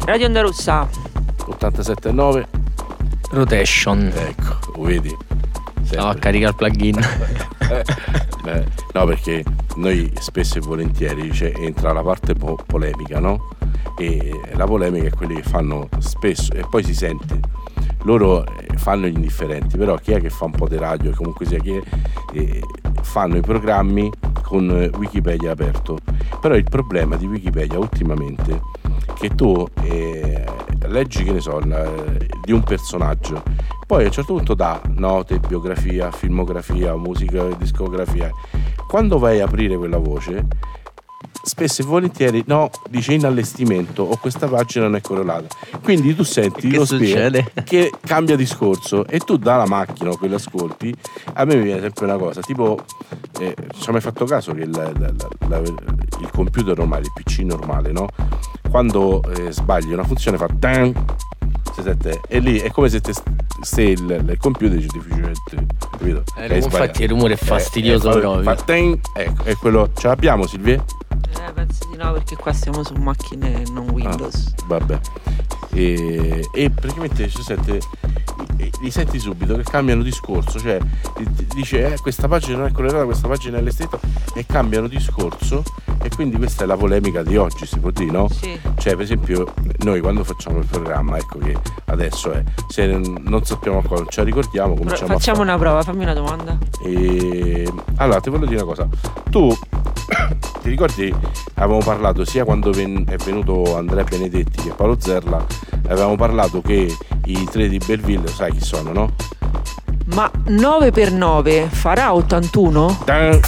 Speaker 1: Radio Onda Rossa.
Speaker 2: 87.9.
Speaker 5: Rotation.
Speaker 2: Ecco, lo vedi?
Speaker 5: Stavo a caricare il plugin.
Speaker 2: Beh, no, perché noi spesso e volentieri cioè, entra la parte po- polemica, no? E la polemica è quelli che fanno spesso e poi si sente. Loro eh, fanno gli indifferenti, però chi è che fa un po' di radio, comunque sia chi è, eh, fanno i programmi con Wikipedia aperto. Però il problema di Wikipedia ultimamente è che tu eh, leggi, che ne so, di un personaggio, poi a un certo punto dà note, biografia, filmografia, musica, discografia. Quando vai a aprire quella voce, spesso e volentieri no, dice in allestimento o questa pagina non è correlata. Quindi tu senti
Speaker 5: Che
Speaker 2: lo
Speaker 5: succede?
Speaker 2: che cambia discorso e tu dalla macchina o quello ascolti, a me mi viene sempre una cosa, tipo, eh, ci hai mai fatto caso che il, la- la- la- il computer normale, il PC normale, no? Quando eh, sbagli una funzione fa tan, si e lì è come se, te, se il, il computer dice difficilmente, capito?
Speaker 5: Eh, infatti il rumore è
Speaker 2: Eh,
Speaker 5: fastidioso
Speaker 2: eh,
Speaker 5: proprio.
Speaker 2: fa tan, ecco, è quello, ce l'abbiamo Silvia?
Speaker 1: Eh, penso di no, perché qua siamo su macchine non Windows.
Speaker 2: Ah, vabbè. E, e praticamente ci sente, li- senti subito che cambiano discorso, cioè dice eh, questa pagina non è colorata, questa pagina è allestita e cambiano discorso quindi questa è la polemica di oggi, si può dire, no?
Speaker 1: Sì.
Speaker 2: Cioè, per esempio, noi quando facciamo il programma, ecco che adesso è, se non sappiamo ancora, non ce la ricordiamo,
Speaker 1: Pro-
Speaker 2: cominciamo
Speaker 1: facciamo
Speaker 2: a fare.
Speaker 1: una prova, fammi una domanda.
Speaker 2: E... Allora, ti voglio dire una cosa. Tu ti ricordi, avevamo parlato sia quando ven- è venuto Andrea Benedetti che Paolo Zerla, avevamo parlato che i tre di Belleville, sai chi sono, no?
Speaker 1: Ma 9 per 9 farà 81?
Speaker 2: Tan-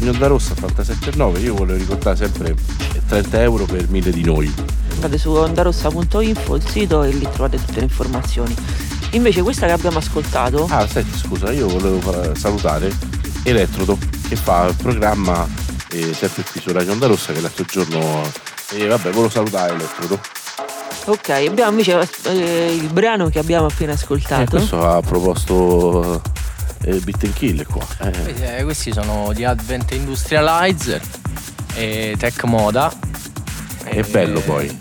Speaker 2: Ragno da Rossa 87,9 io volevo ricordare sempre 30 euro per mille di noi.
Speaker 1: Andate su ondarossa.info, il sito, e lì trovate tutte le informazioni. Invece questa che abbiamo ascoltato,
Speaker 2: Ah, senti, scusa, io volevo salutare Elettrodo che fa il programma eh, sempre qui su Radio Onda Rossa che l'altro giorno e vabbè, volevo salutare Elettrodo.
Speaker 1: ok, abbiamo invece eh, il brano che abbiamo appena ascoltato.
Speaker 2: questo ha proposto eh, Bit and Kill qua. Eh,
Speaker 5: Questi, eh, questi sono di Advent Industrializer e Tech Moda.
Speaker 2: è
Speaker 5: E-
Speaker 2: bello poi.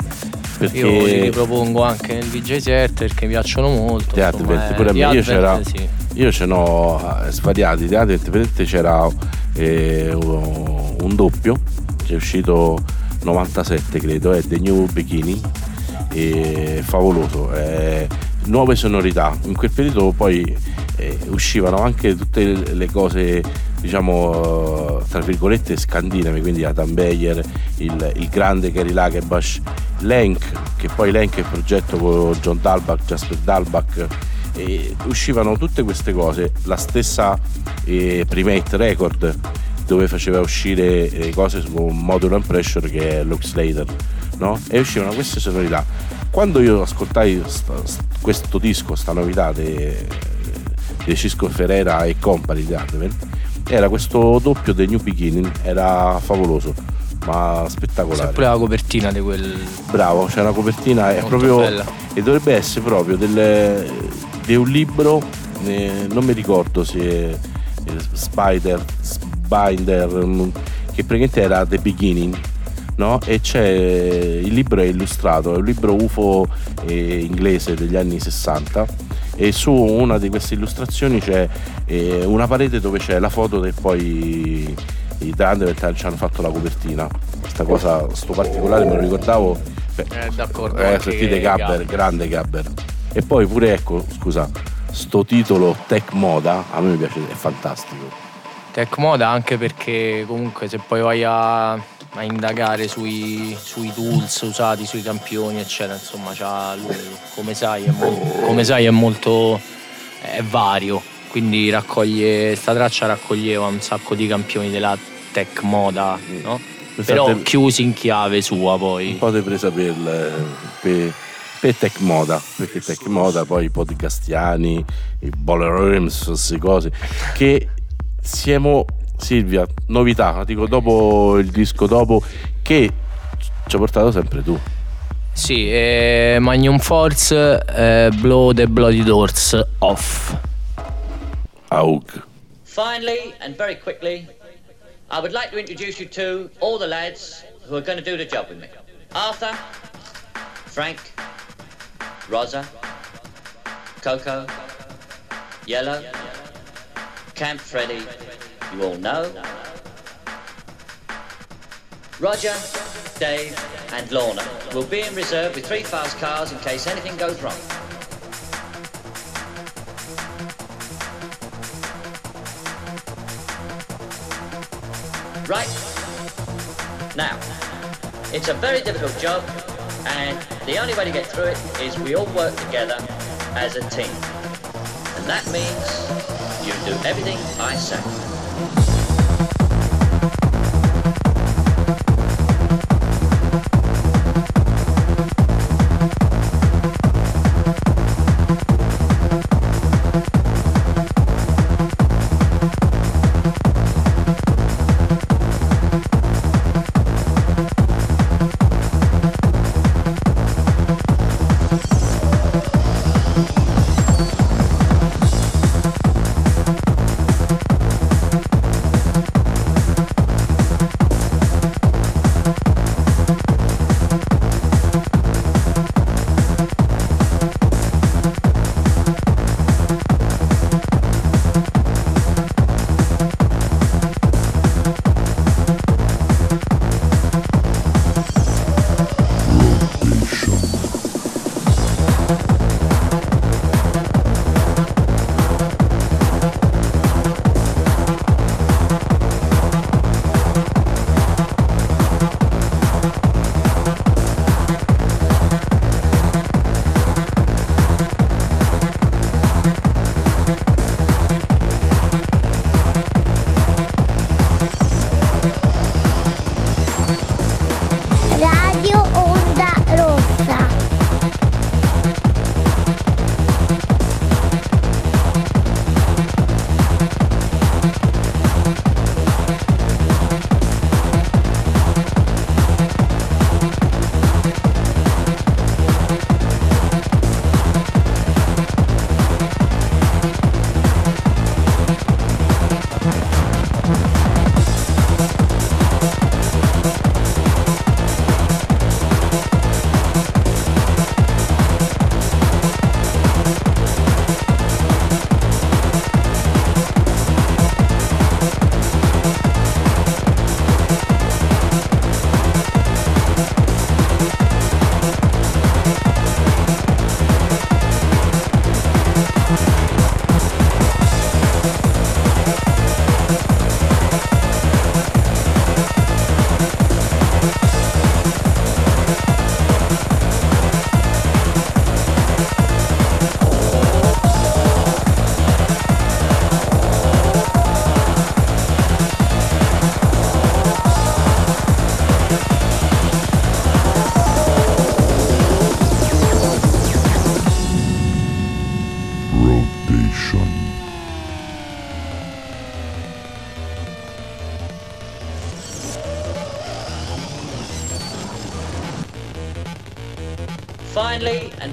Speaker 2: Perché
Speaker 5: Io li ripropongo anche nel DJ set perché mi piacciono molto.
Speaker 2: Di
Speaker 5: insomma,
Speaker 2: Advent,
Speaker 5: eh,
Speaker 2: pure a me. Io c'era-
Speaker 5: sì.
Speaker 2: Io ce n'ho eh, svariati di Advent, praticamente c'era eh, un doppio che è uscito 97 credo, è The New Bikini, e favoloso, eh, nuove sonorità, in quel periodo poi eh, uscivano anche tutte le cose diciamo tra virgolette scandinave, quindi Adam Beyer, il, il grande Gary Lagerbash, Lenk, che poi Lenk è il progetto con John Dalbach, Jasper Dalbach, e uscivano tutte queste cose, la stessa eh, Primate Record dove faceva uscire eh, cose su and Pressure che è Lux Slater, no? E uscivano queste sonorità. Quando io ascoltai sta- st- questo disco, sta novità di Cisco Ferreira e Company di Advent, era questo doppio dei New Beginning, era favoloso, ma
Speaker 5: C'è
Speaker 2: spettacolare.
Speaker 5: pure la copertina di quel.
Speaker 2: Bravo, c'è una copertina, è proprio
Speaker 5: bella.
Speaker 2: e dovrebbe essere proprio del, di un libro, eh, non mi ricordo se è eh, Spider, Spider, mm, che praticamente era The Beginning, no? E c'è il libro è illustrato, è un libro UFO eh, inglese degli anni 60 e su una di queste illustrazioni c'è eh, una parete dove c'è la foto e poi i Thunderbird ci hanno fatto la copertina. Questa cosa, sto particolare me lo ricordavo. beh,
Speaker 5: Eh, d'accordo.
Speaker 2: eh, sentite Gabber,
Speaker 5: Gabber.
Speaker 2: grande Gabber. E poi pure ecco, scusa, sto titolo Tech Moda a me mi piace, è fantastico.
Speaker 5: Tech Moda anche perché comunque se poi vai a, a indagare sui, sui tools usati sui campioni eccetera. Insomma come sai è, mol- come sai è molto è vario. Quindi raccoglie sta traccia raccoglieva un sacco di campioni della Tech Moda no? Però
Speaker 2: te-
Speaker 5: chiusi in chiave sua poi.
Speaker 2: Un po' di presa per, per, per Tech Moda, perché Tech Moda poi i podcastiani, i Bolerims, queste cose, che siamo, Silvia, novità, dico dopo il disco dopo, che ci ha portato sempre tu.
Speaker 5: sì eh, Magnum Force eh, Blow the Bloody Doors Off
Speaker 2: Aug.
Speaker 6: Finally, and very quickly, I would like to introduce you to all the lads who are going to do the job with me. Arthur, Frank, Rosa, Coco, Yellow, Camp Freddy, you all know. Roger, Dave, and Lorna will be in reserve with three fast cars in case anything goes wrong. Right. Now, it's a very difficult job, and the only way to get through it is we all work together as a team. And that means you do everything I say.
Speaker 4: Radio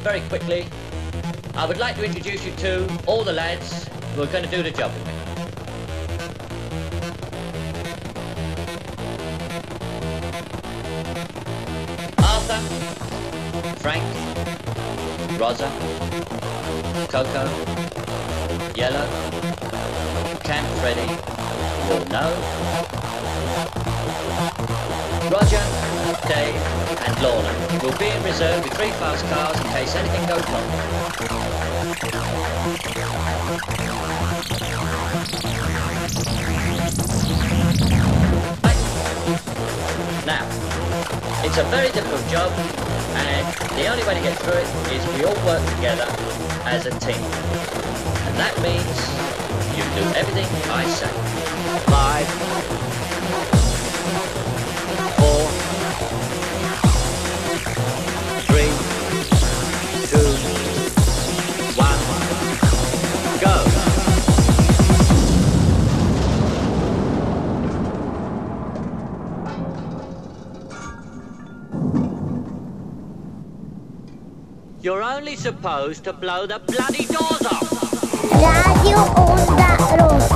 Speaker 6: very quickly, I would like to introduce you to all the lads who are going to do the job supposed to blow the bloody doors off.
Speaker 4: Radio Onda Rossa.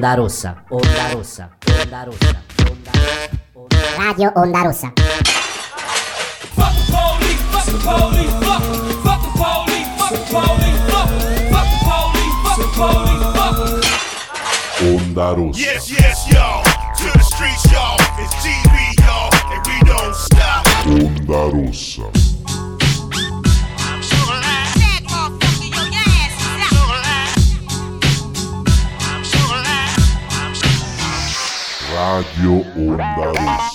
Speaker 4: Onda rossa,
Speaker 7: onda rossa, onda rossa, onda rossa.
Speaker 4: Radio Onda Rossa.
Speaker 8: Onda rossa.
Speaker 9: Yes, yes, y'all. To the streets, y'all. It's GB, y'all. And we don't stop.
Speaker 8: Onda rossa. Radio Onda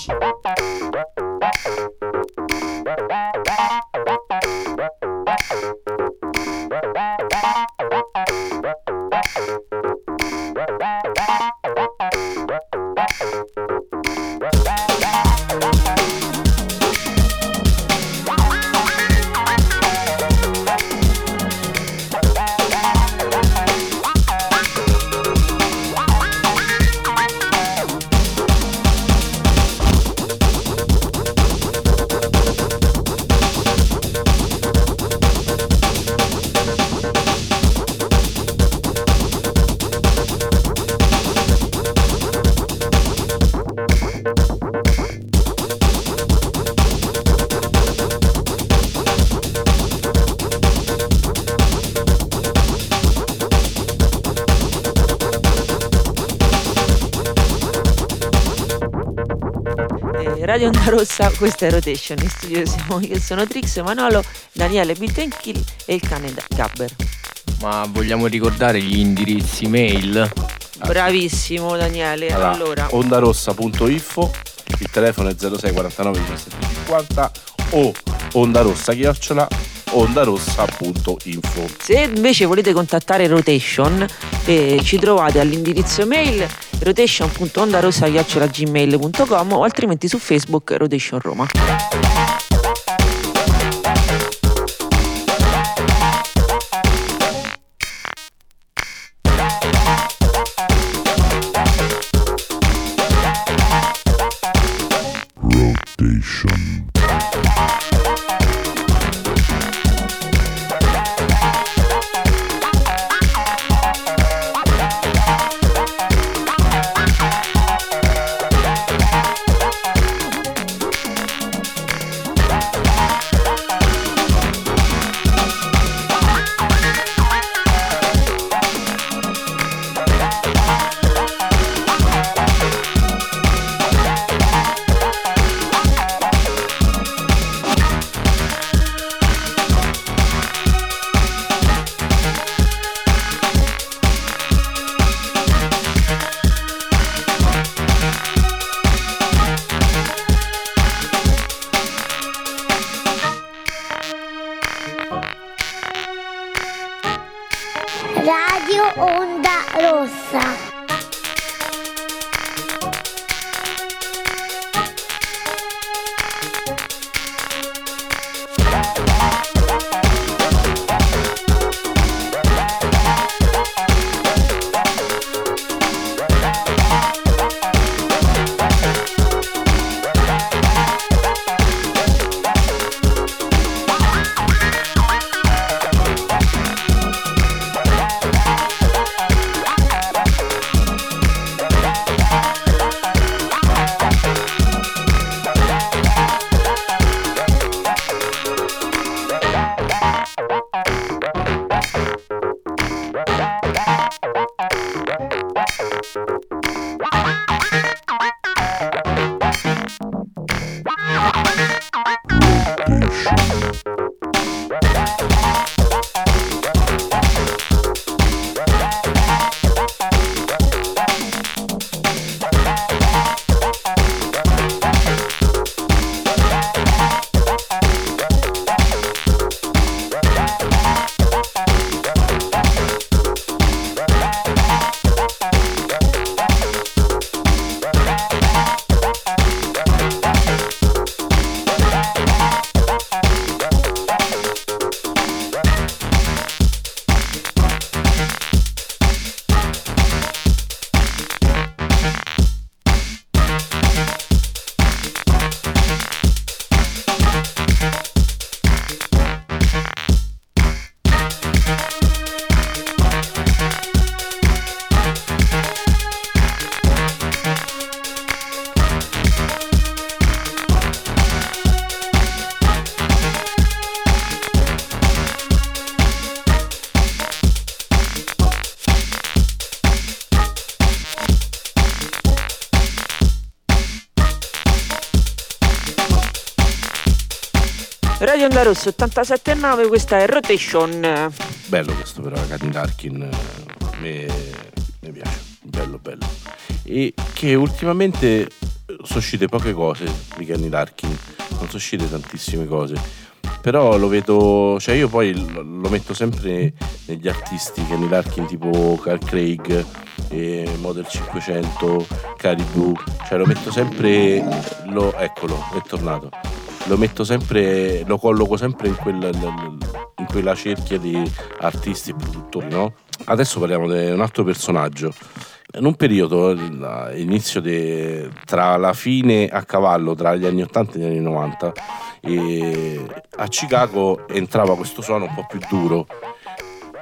Speaker 8: Rossa,
Speaker 1: questa è Rotation. In studio siamo io, sono Trix, Manolo, Daniele Bittenkill e il cane Da- Gabber.
Speaker 5: Ma vogliamo ricordare gli indirizzi mail?
Speaker 1: Bravissimo Daniele. Allora,
Speaker 2: ondarossa.info, il telefono è 06 49 17 50 o ondarossa chiocciola ondarossa.info.
Speaker 1: se invece volete contattare Rotation, eh, ci trovate all'indirizzo mail rotation.ondarossa.gmail.com o altrimenti su Facebook Rotation Roma. 97,9 questa è Rotation.
Speaker 2: Bello questo però, Katy Larkin, eh, a me, mi piace, bello bello. E che ultimamente eh, sono uscite poche cose di Kenny Larkin, non sono uscite tantissime cose. Però lo vedo, cioè io poi lo metto sempre negli artisti Kenny Larkin tipo Carl Craig, Model 500, Caribou, cioè lo metto sempre, lo, eccolo, è tornato lo metto sempre, lo colloco sempre in, quella- in quella cerchia di artisti e produttori, no? Adesso parliamo di un altro personaggio. In un periodo, inizio de- tra la fine a cavallo tra gli anni 80 e gli anni 90, e a Chicago entrava questo suono un po' più duro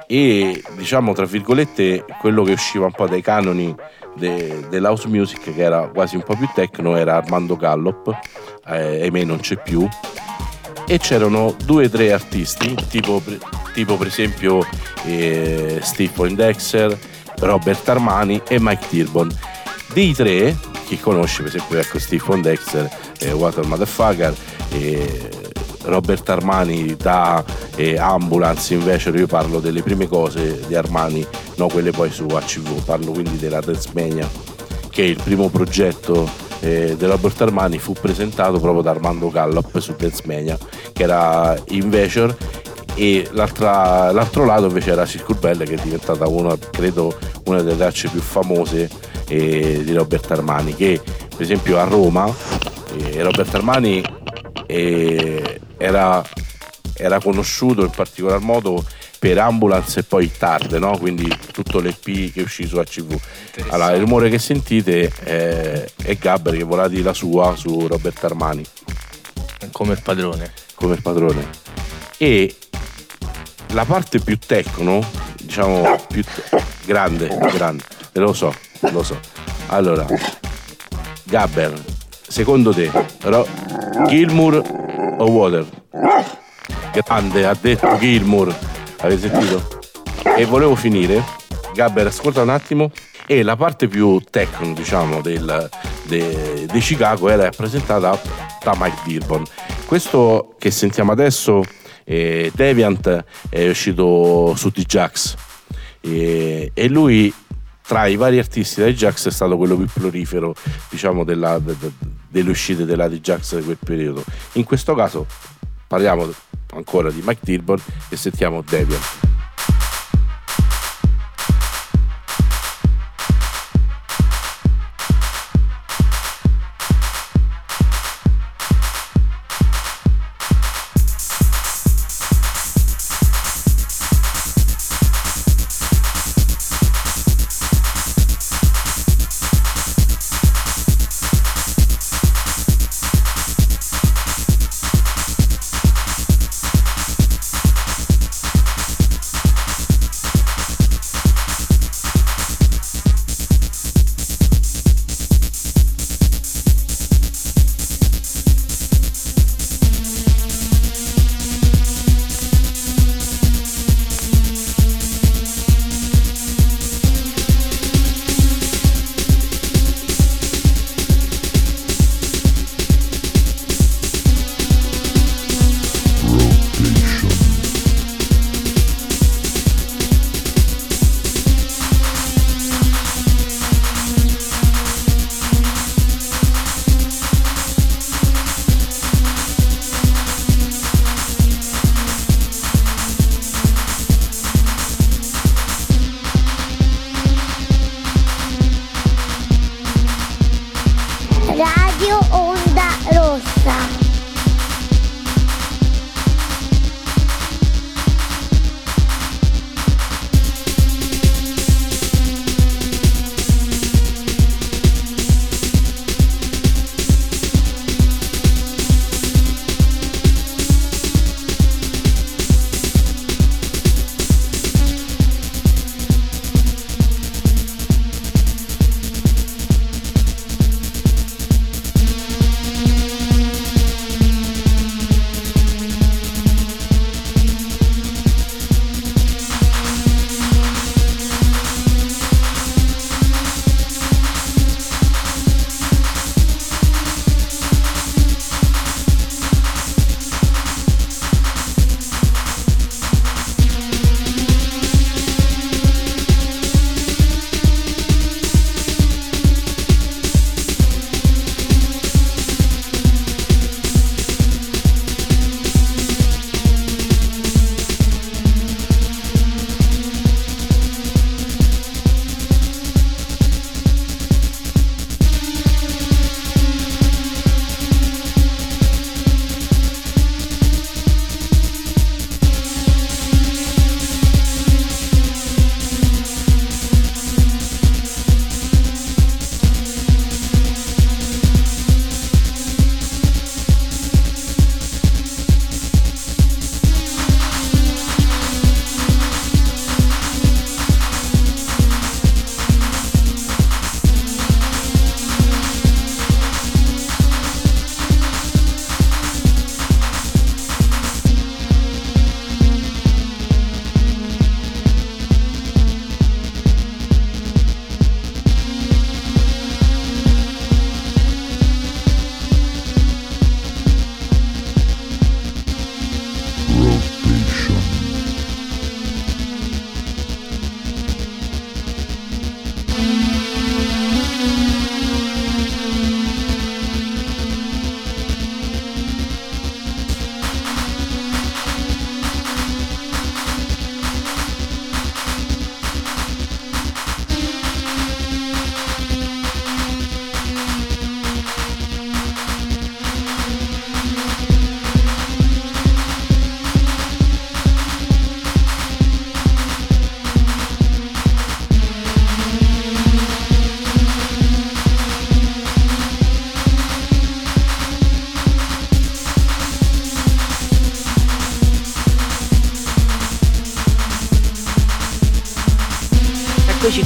Speaker 2: e diciamo tra virgolette quello che usciva un po' dai canoni de- dell'house music che era quasi un po' più techno era Armando Gallop eh, ahimè non c'è più. E c'erano due o tre artisti tipo, tipo per esempio eh, Steve Poindexter Robert Armani e Mike Tirbon dei tre chi conosce per esempio ecco Steve Poindexter eh, Water Motherfucker e Robert Armani da eh, Ambulance invece io parlo delle prime cose di Armani no quelle poi su ACV parlo quindi della Dance Mania che è il primo progetto eh, Robert Armani fu presentato proprio da Armando Gallop su Dance che era Invasion e l'altro lato invece era Circle Bell che è diventata una, credo una delle tracce più famose eh, di Robert Armani che per esempio a Roma eh, Robert Armani eh, era, era conosciuto in particolar modo per Ambulance e poi Tarde, no? quindi tutto l'EP che uscì su ACV. Allora, il rumore che sentite è, è Gabber che vola di la sua su Robert Armani
Speaker 5: Come il padrone.
Speaker 2: come il padrone. E la parte più techno, diciamo più te- grande, grande, e lo so, lo so. Allora, Gabber, secondo te, Ro- Gilmour o Water? Grande, ha detto Gilmour, avete sentito? E volevo finire, Gabber, ascolta un attimo. E la parte più techno, diciamo, del, de- di Chicago era rappresentata da Mike Dirbon. Questo che sentiamo adesso, eh, Deviant, è uscito su D-Jax e, e lui tra i vari artisti dei Jax è stato quello più prolifero diciamo della- de- de- delle uscite della Jax di quel periodo in questo caso parliamo ancora di Mike Tilburn e sentiamo Deviant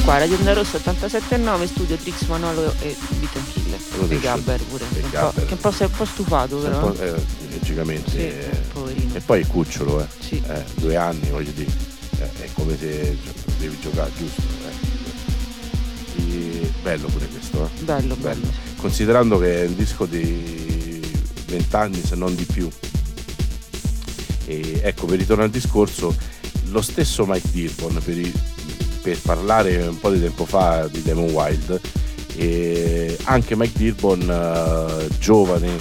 Speaker 1: qua, Radio Onda Rossa 87.9, studio Trix Manolo e Vito Killer. E Gabber pure.
Speaker 2: E
Speaker 1: Che un
Speaker 2: Gabber.
Speaker 1: che un po' è un po' stufato
Speaker 2: Un
Speaker 1: però.
Speaker 2: po', eh, logicamente.
Speaker 1: Sì,
Speaker 2: eh, e poi il cucciolo, eh.
Speaker 1: Sì.
Speaker 2: Eh, due anni, voglio dire. eh, è come se devi giocare, giusto? eh. E bello pure questo, eh.
Speaker 1: Bello, bello.
Speaker 2: Considerando che è un disco di 20 anni, se non di più. E ecco, per ritornare al discorso, lo stesso Mike Dearborn, per, i- per parlare un po' di tempo fa di Demon Wild, e anche Mike Dearborn, eh, giovane,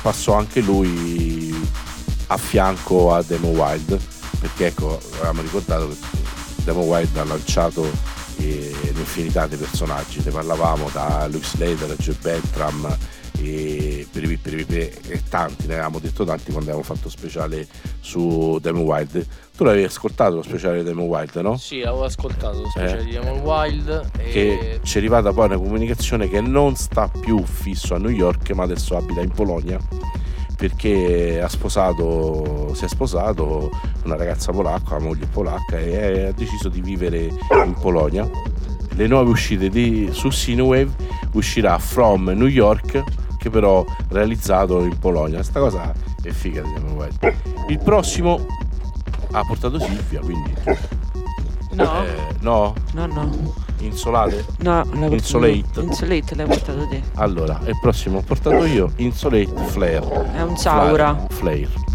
Speaker 2: passò anche lui a fianco a Demon Wild, perché ecco, avevamo ricordato che Demon Wild ha lanciato eh, un'infinità di personaggi, ne parlavamo da Luke Slater Joe Beltram e, per, i- per, i- per- e tanti, ne avevamo detto tanti quando avevamo fatto speciale su Demon Wild. Tu l'avevi ascoltato lo speciale di Demon Wild, no?
Speaker 5: Sì, avevo ascoltato lo speciale
Speaker 2: Eh.
Speaker 5: di Demon Wild e
Speaker 2: Che ci è arrivata poi una comunicazione che non sta più fisso a New York, ma adesso abita in Polonia perché ha sposato, si è sposato una ragazza polacca, una moglie polacca e ha deciso di vivere in Polonia. Le nuove uscite di, su Cinewave uscirà From New York che però realizzato in Polonia. Questa cosa è figa di Demon Wild. Il prossimo ha portato Silvia, quindi...
Speaker 1: No.
Speaker 2: Eh, no?
Speaker 1: No, no.
Speaker 2: Insolate?
Speaker 1: No, l'ha
Speaker 2: Insolate.
Speaker 1: Insolate l'hai portato te.
Speaker 2: Allora, il prossimo ho portato io, Insolate Flare.
Speaker 1: È un Saura.
Speaker 2: Flare. flare.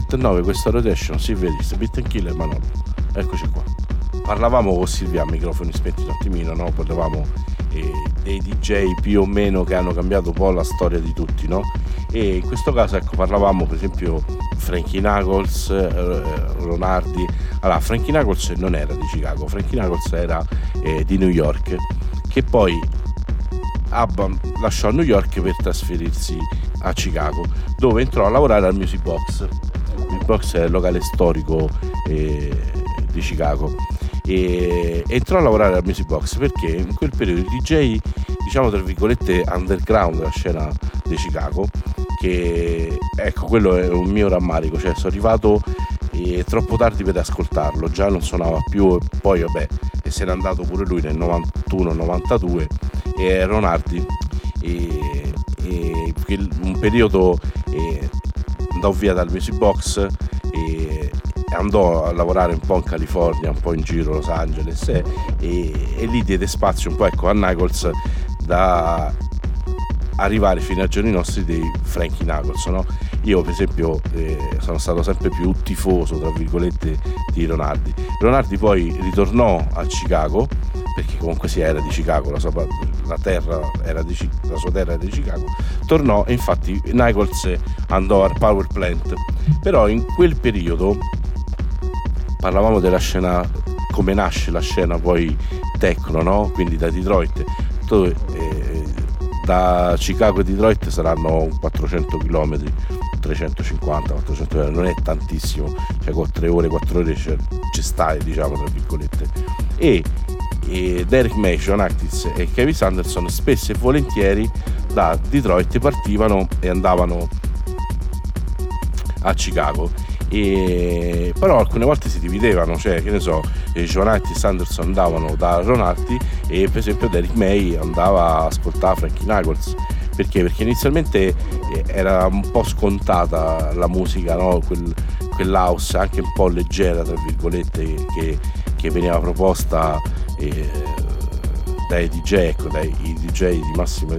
Speaker 2: 79 questa rotation Silvia disse Beat Killer ma no eccoci qua parlavamo con Silvia a microfoni spenti un attimino no? parlavamo eh, dei DJ più o meno che hanno cambiato un po' la storia di tutti no? e in questo caso ecco parlavamo per esempio Frankie Knuckles eh, Ronardi allora Frankie Knuckles non era di Chicago Frankie Knuckles era eh, di New York che poi Abba lasciò New York per trasferirsi a Chicago, dove entrò a lavorare al Music Box Box è il locale storico eh, di Chicago. E entrò a lavorare al Music Box perché in quel periodo i DJ, diciamo tra virgolette, underground della scena di Chicago, che ecco quello è un mio rammarico, cioè sono arrivato eh, troppo tardi per ascoltarlo, già non suonava più poi vabbè e se n'è andato pure lui nel 91-92 e Ronardi e, e un periodo eh, andò via dal Music E andò a lavorare un po' in California, un po' in giro Los Angeles e, e lì diede spazio un po' ecco, a Nichols da arrivare fino ai giorni nostri dei Frankie Knuckles no? io per esempio eh, sono stato sempre più tifoso tra virgolette di Ronaldi Ronaldi poi ritornò a Chicago perché comunque si era di Chicago la sua, la terra era di, la sua terra era di Chicago tornò e infatti Nichols andò al Power Plant però in quel periodo parlavamo della scena come nasce la scena poi techno no? quindi da Detroit. Dove, eh, da Chicago e Detroit saranno 400 km 350 400 km non è tantissimo. Cioè con 3 ore 4 ore ci stai diciamo tra virgolette. E, e Derek May, Sean Actis e Kevin Sanderson spesso e volentieri da Detroit partivano e andavano a Chicago e però alcune volte si dividevano cioè che ne so eh, Giovanatti e Sanderson andavano da Ronatti e per esempio Derek May andava a ascoltare Frankie Knuckles perché? Perché inizialmente eh, era un po' scontata la musica, no? Quel, quell'house anche un po' leggera, tra virgolette, che, che veniva proposta eh, dai DJ, ecco, dai DJ di massima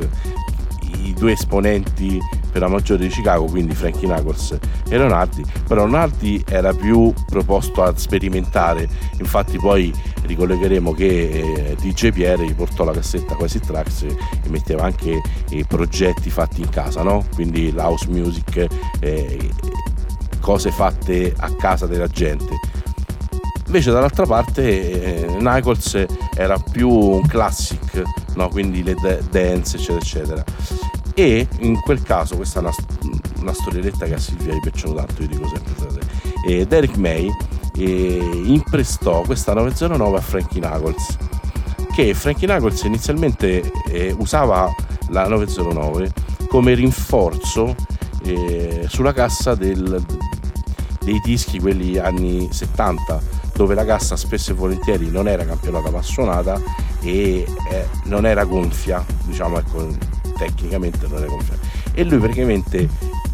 Speaker 2: i due esponenti per la maggiore di Chicago, quindi Frankie Knuckles Leonardi, però Leonardi era più proposto a sperimentare, infatti poi ricollegheremo che eh, DJ Pierre portò la cassetta Quasi Tracks e metteva anche i progetti fatti in casa, no? quindi house music, eh, cose fatte a casa della gente. Invece dall'altra parte eh, Nichols era più un classic, no? quindi le dance eccetera eccetera. E in quel caso, questa è una, una storielletta che a Silvia gli piacciono tanto, io dico sempre frate. E Derek May eh, imprestò questa 909 a Frankie Knuckles che Frankie Knuckles inizialmente eh, usava la 909 come rinforzo eh, sulla cassa del, dei dischi quelli anni 70 dove la cassa spesso e volentieri non era campionata ma suonata e eh, non era gonfia diciamo ecco tecnicamente non era gonfia e lui praticamente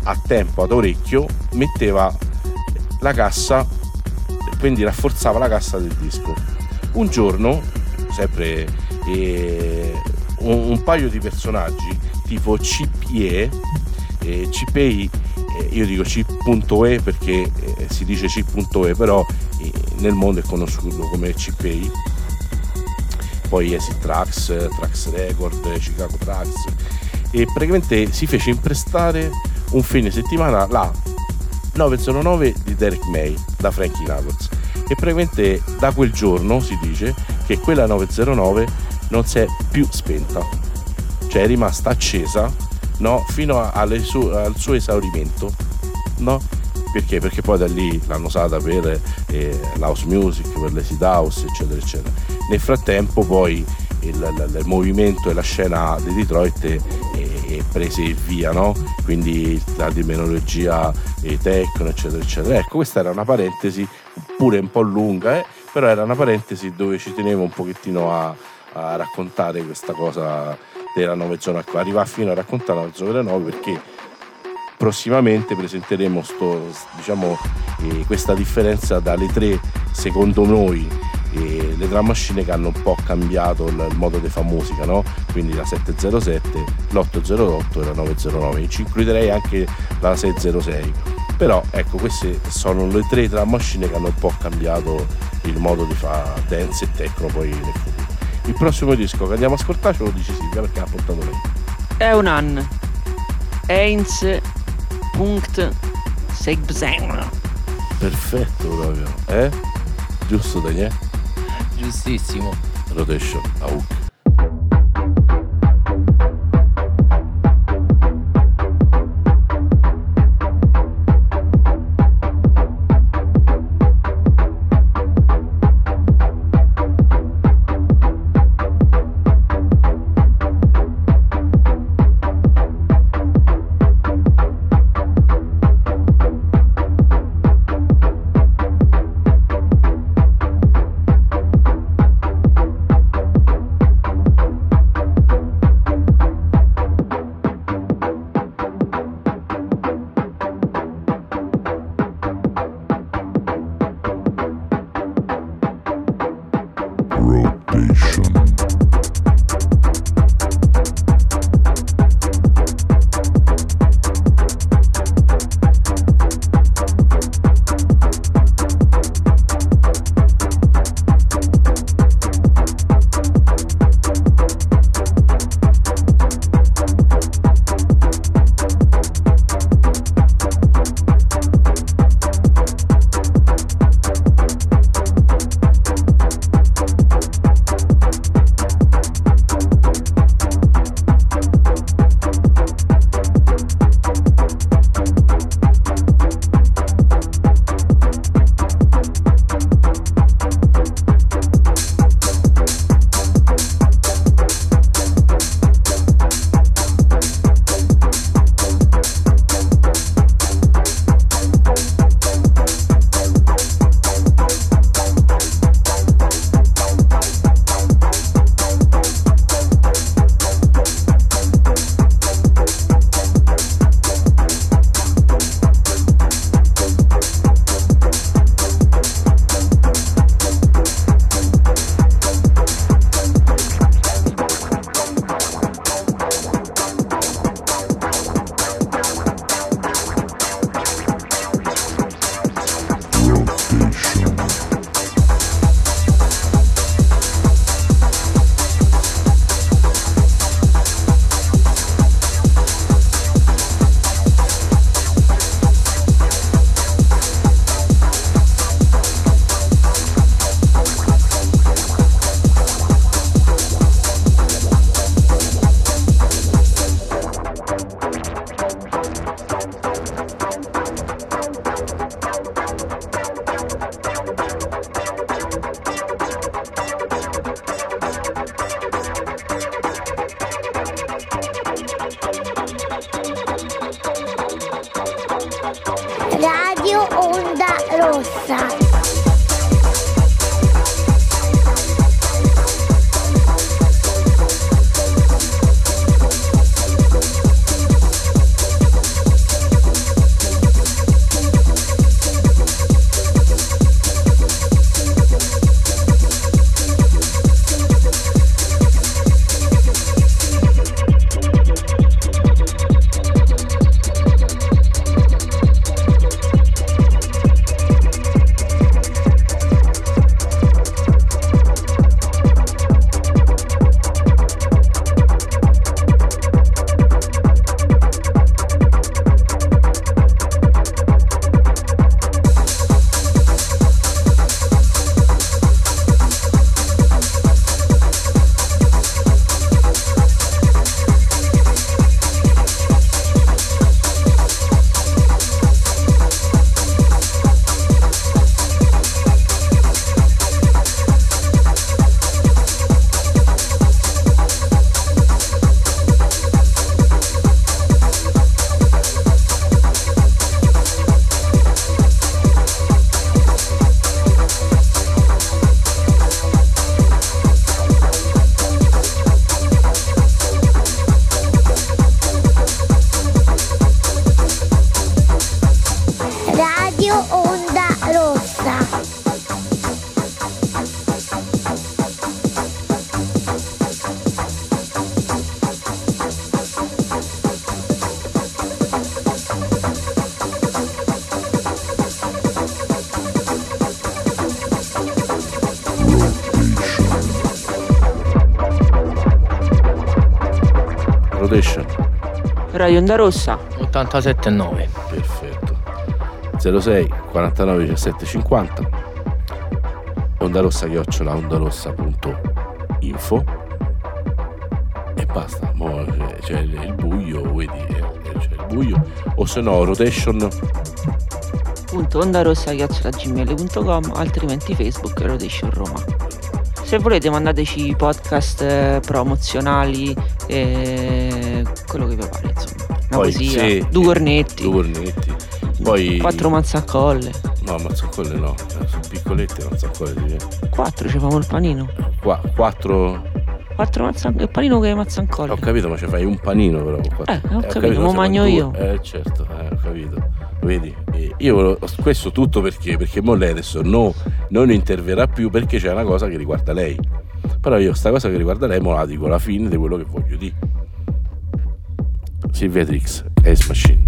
Speaker 2: a tempo ad orecchio metteva la cassa quindi rafforzava la cassa del disco. Un giorno sempre eh, un, un paio di personaggi tipo CPE eh, CPE eh, io dico C.E perché eh, si dice C.E però eh, nel mondo è conosciuto come CPI poi Acid Trax, Trax Record, Chicago Trax e praticamente si fece imprestare un fine settimana la 909 di Derek May da Frankie Knuckles. E praticamente da quel giorno si dice che quella 909 non si è più spenta. Cioè è rimasta accesa no, fino a- su- al suo esaurimento no? perché? perché poi da lì l'hanno usata per eh, l'house music per l'acid house eccetera eccetera. Nel frattempo poi il, il- il movimento e la scena di Detroit è, è prese il via no? quindi la terminologia techno eccetera eccetera. Ecco questa era una parentesi pure un po' lunga eh, però era una parentesi dove ci tenevo un pochettino a, a raccontare questa cosa della 909 arriva fino a raccontare la 909 perché prossimamente presenteremo sto, diciamo, eh, questa differenza dalle tre secondo noi le drum machine che hanno un po' cambiato il, il modo di fare musica no? quindi la 707 l'808 e la 909 ci includerei anche la 606 Però ecco, queste sono le tre drum machine che hanno un po' cambiato il modo di fare dance e techno poi nel futuro. Il prossimo disco che andiamo a ascoltare ce lo dice Silvia perché ha portato lei.
Speaker 1: È un anno. Heinz. Punkt. Segbsen.
Speaker 2: Perfetto proprio, eh? Giusto Daniele?
Speaker 5: Giustissimo.
Speaker 2: Rotation, au.
Speaker 1: Radio Onda Rossa.
Speaker 5: 87,9.
Speaker 2: Perfetto. 06 49 17 50. Onda Rossa chiocciola ondarossa.info e basta. Mo c'è, c'è il, il buio, vedi, eh, c'è il buio. O se no, rotation
Speaker 1: Punto ondarossa.gmail.com altrimenti Facebook Rotation Roma. Se volete mandateci i podcast eh, promozionali, eh, quello che vi pare,
Speaker 2: Poi,
Speaker 1: poesia,
Speaker 2: sì,
Speaker 1: due cornetti,
Speaker 2: due cornetti. Poi
Speaker 1: quattro mazzacolle,
Speaker 2: No, mazzacolle no, eh, sono piccolette mazzacolle.
Speaker 1: quattro ci famo il panino.
Speaker 2: Qua, quattro.
Speaker 1: Quattro mazzancolle, il panino che è
Speaker 2: Ho
Speaker 1: mazzancolle.
Speaker 2: capito, ma ci fai un panino però. Quattro.
Speaker 1: Eh, ho capito, mo
Speaker 2: ci
Speaker 1: magno io.
Speaker 2: Eh, certo, eh, ho capito. Vedi, eh, io questo tutto perché? Perché mo lei adesso no, non interverrà più perché c'è una cosa che riguarda lei. Però io sta cosa che riguarda lei mo la dico alla fine di quello che voglio dire. Silvia Trix, Ace Machine.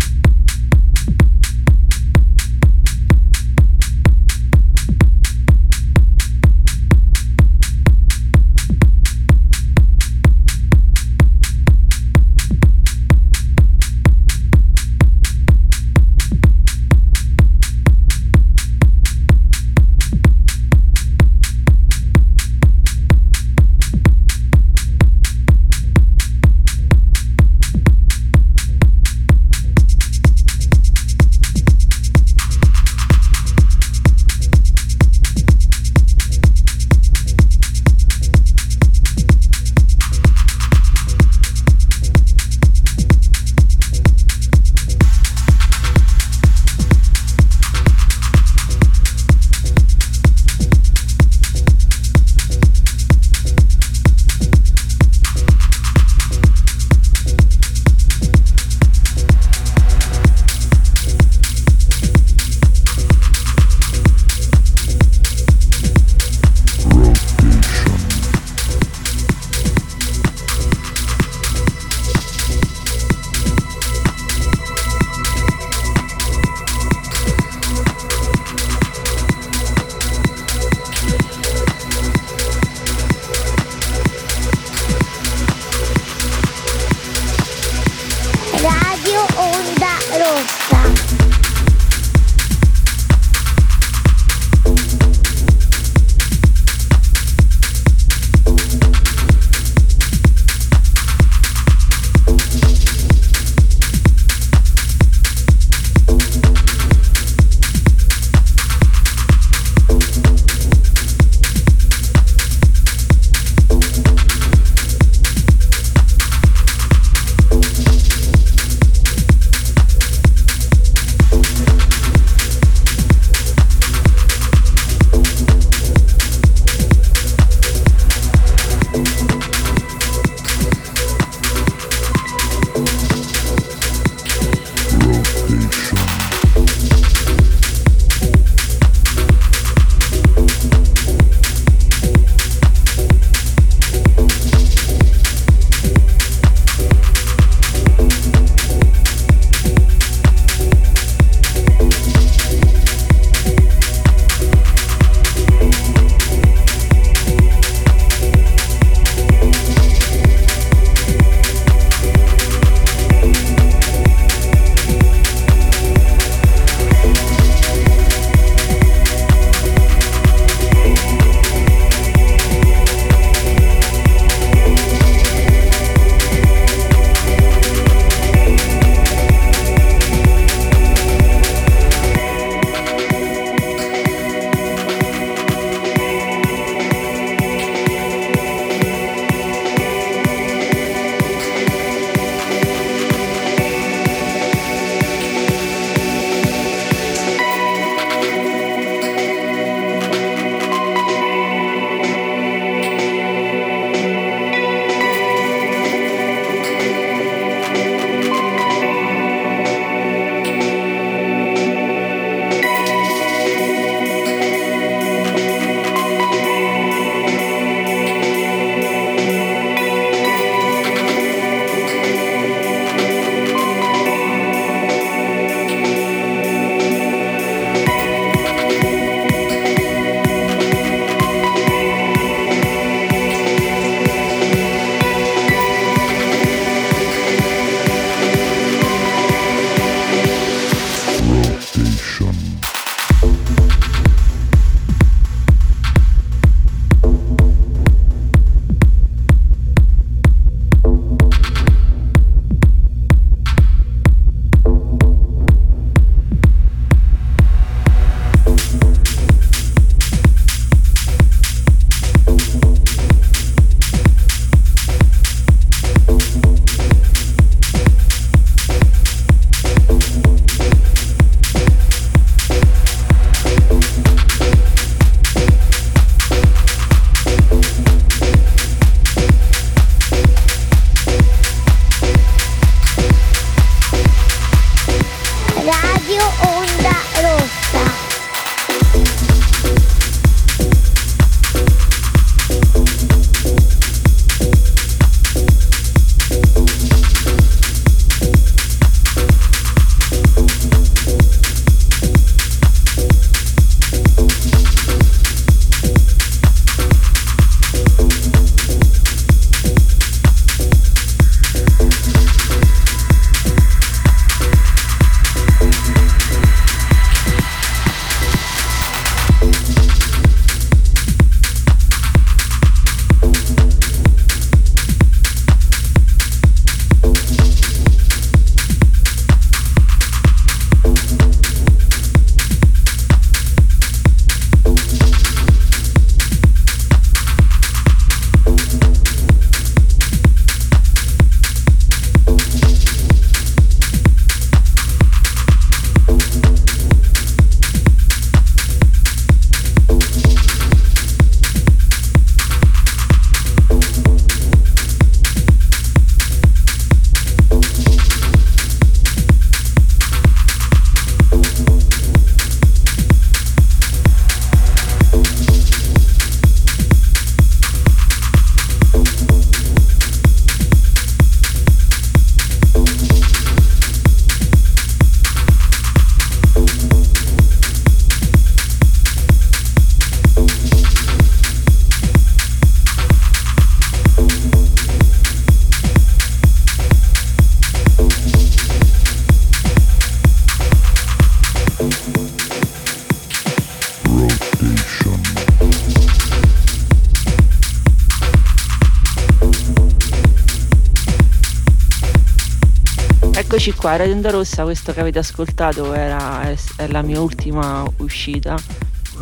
Speaker 1: Eccoci qua, Radio Onda Rossa, questo che avete ascoltato era, è, è la mia ultima uscita,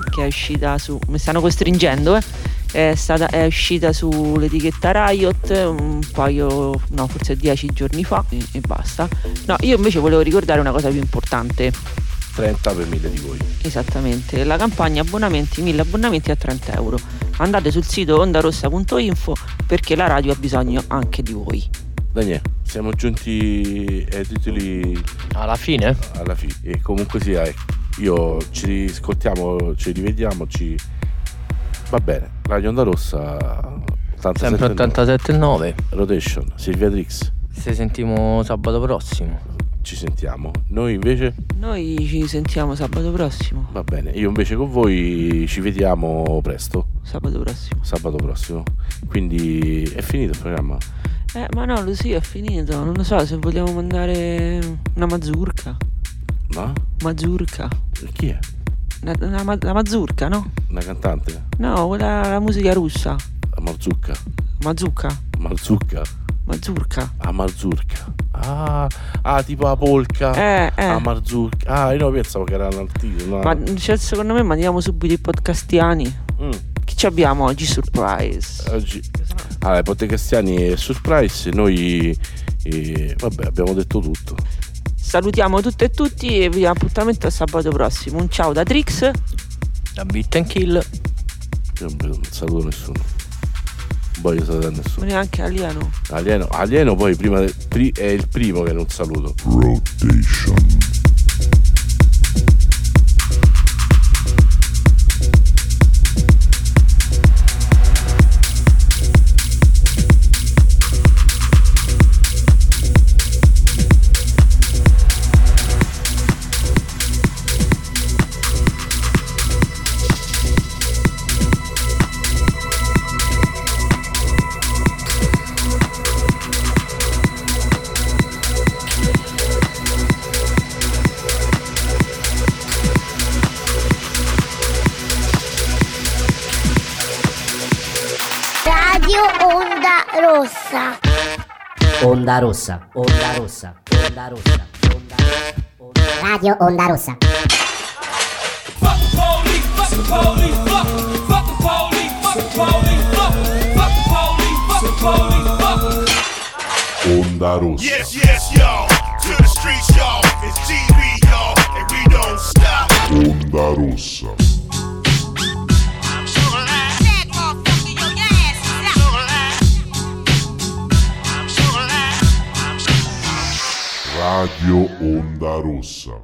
Speaker 1: che è uscita su... mi stanno costringendo, eh. È, stata, è uscita sull'etichetta Riot un paio, no forse dieci giorni fa e, e basta. No, io invece volevo ricordare una cosa più importante.
Speaker 2: 30 per 1000 di voi.
Speaker 1: Esattamente, la campagna abbonamenti, 1000 abbonamenti a 30 euro. Andate sul sito ondarossa.info perché la radio ha bisogno anche di voi.
Speaker 2: Daniele, siamo giunti ai titoli
Speaker 5: Alla fine?
Speaker 2: alla fine. E comunque sia, ecco, io ci riscoltiamo, ci rivediamo, ci... Va bene, Radio Onda Rossa,
Speaker 5: Sempre 87,9.
Speaker 2: Rotation, Silvia Trix,
Speaker 5: Ci sentiamo sabato prossimo.
Speaker 2: ci sentiamo. Noi invece,
Speaker 1: Noi ci sentiamo sabato prossimo.
Speaker 2: va bene, io invece con voi ci vediamo presto,
Speaker 1: Sabato prossimo.
Speaker 2: sabato prossimo. Quindi è finito il programma.
Speaker 1: Eh, ma no, lo sì, è finito. Non lo so se vogliamo mandare una mazurka.
Speaker 2: No?
Speaker 1: Mazurka.
Speaker 2: Chi è?
Speaker 1: Una ma- la mazurka, no?
Speaker 2: Una cantante?
Speaker 1: No, quella la musica russa.
Speaker 2: A Marzucca.
Speaker 1: Mazurka.
Speaker 2: Marzucca.
Speaker 1: Mazurka.
Speaker 2: A Marzurka. Ah, ah, tipo a polka.
Speaker 1: Eh, eh.
Speaker 2: A Marzurka. Ah, io pensavo che era un altino.
Speaker 1: Ma cioè, secondo me mandiamo subito i podcastiani.
Speaker 2: Mm.
Speaker 1: Chi ci abbiamo oggi? Surprise.
Speaker 2: Oggi. Allora, i podcastiani e surprise, noi eh, vabbè, abbiamo detto tutto.
Speaker 1: Salutiamo tutte e tutti e vi diamo appuntamento a sabato prossimo. Un ciao da Trix.
Speaker 5: Da Beat and Kill.
Speaker 2: Io non saluto nessuno. Non voglio salutare nessuno.
Speaker 1: Neanche alieno.
Speaker 2: Alieno, alieno poi prima de- pri- è il primo che non saluto.
Speaker 8: Rotation.
Speaker 4: Onda rossa,
Speaker 7: onda rossa, onda rossa, onda rossa. Radio Onda Rossa.
Speaker 9: Fuck the police, fuck the police, fuck, fuck the police, fuck the police, fuck, fuck the police, fuck the police, fuck.
Speaker 8: Onda Rossa.
Speaker 9: Yes, yes, y'all. To the streets, y'all. It's GB, y'all, and we don't stop.
Speaker 8: Onda Rossa. Radio Onda Rossa.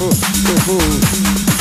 Speaker 4: Onda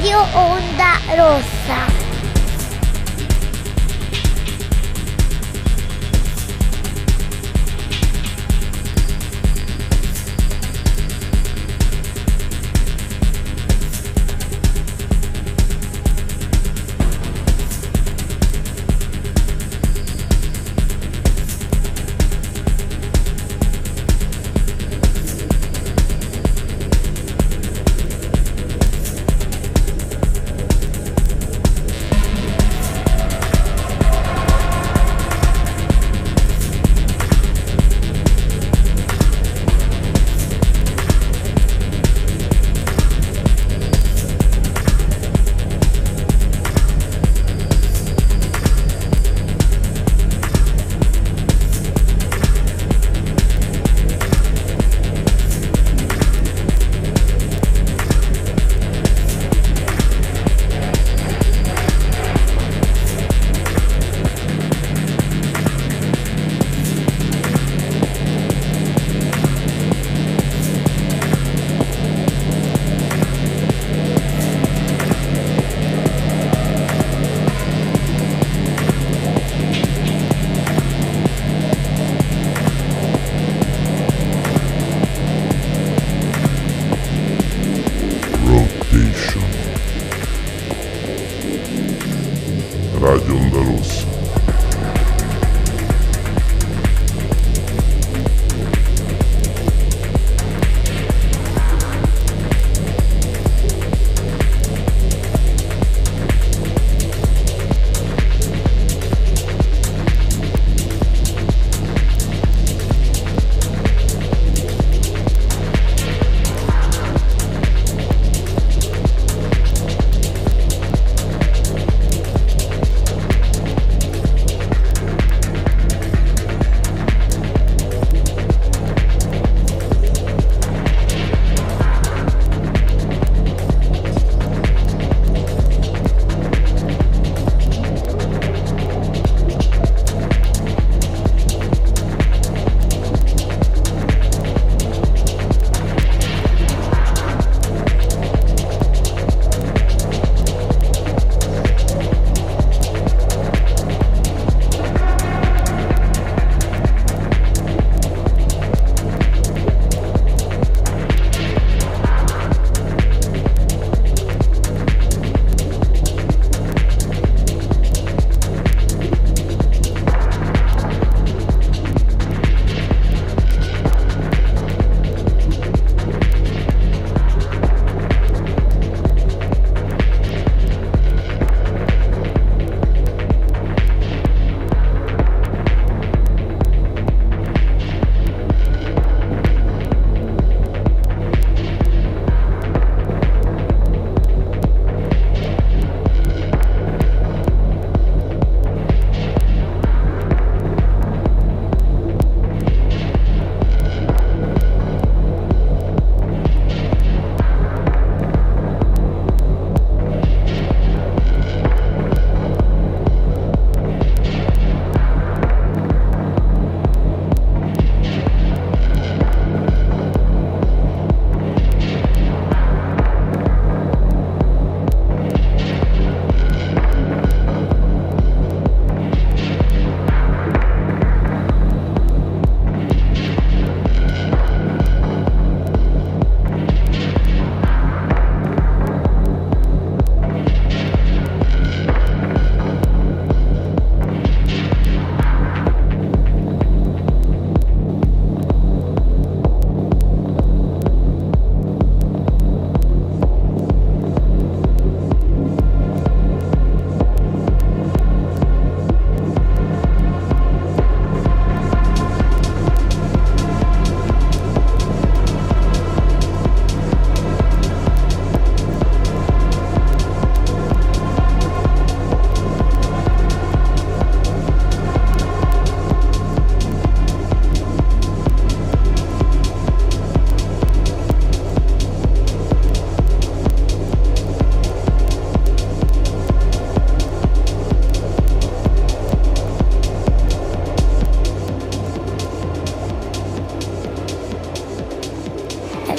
Speaker 8: Radio Onda Rossa.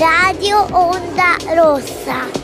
Speaker 4: Radio Onda Rossa.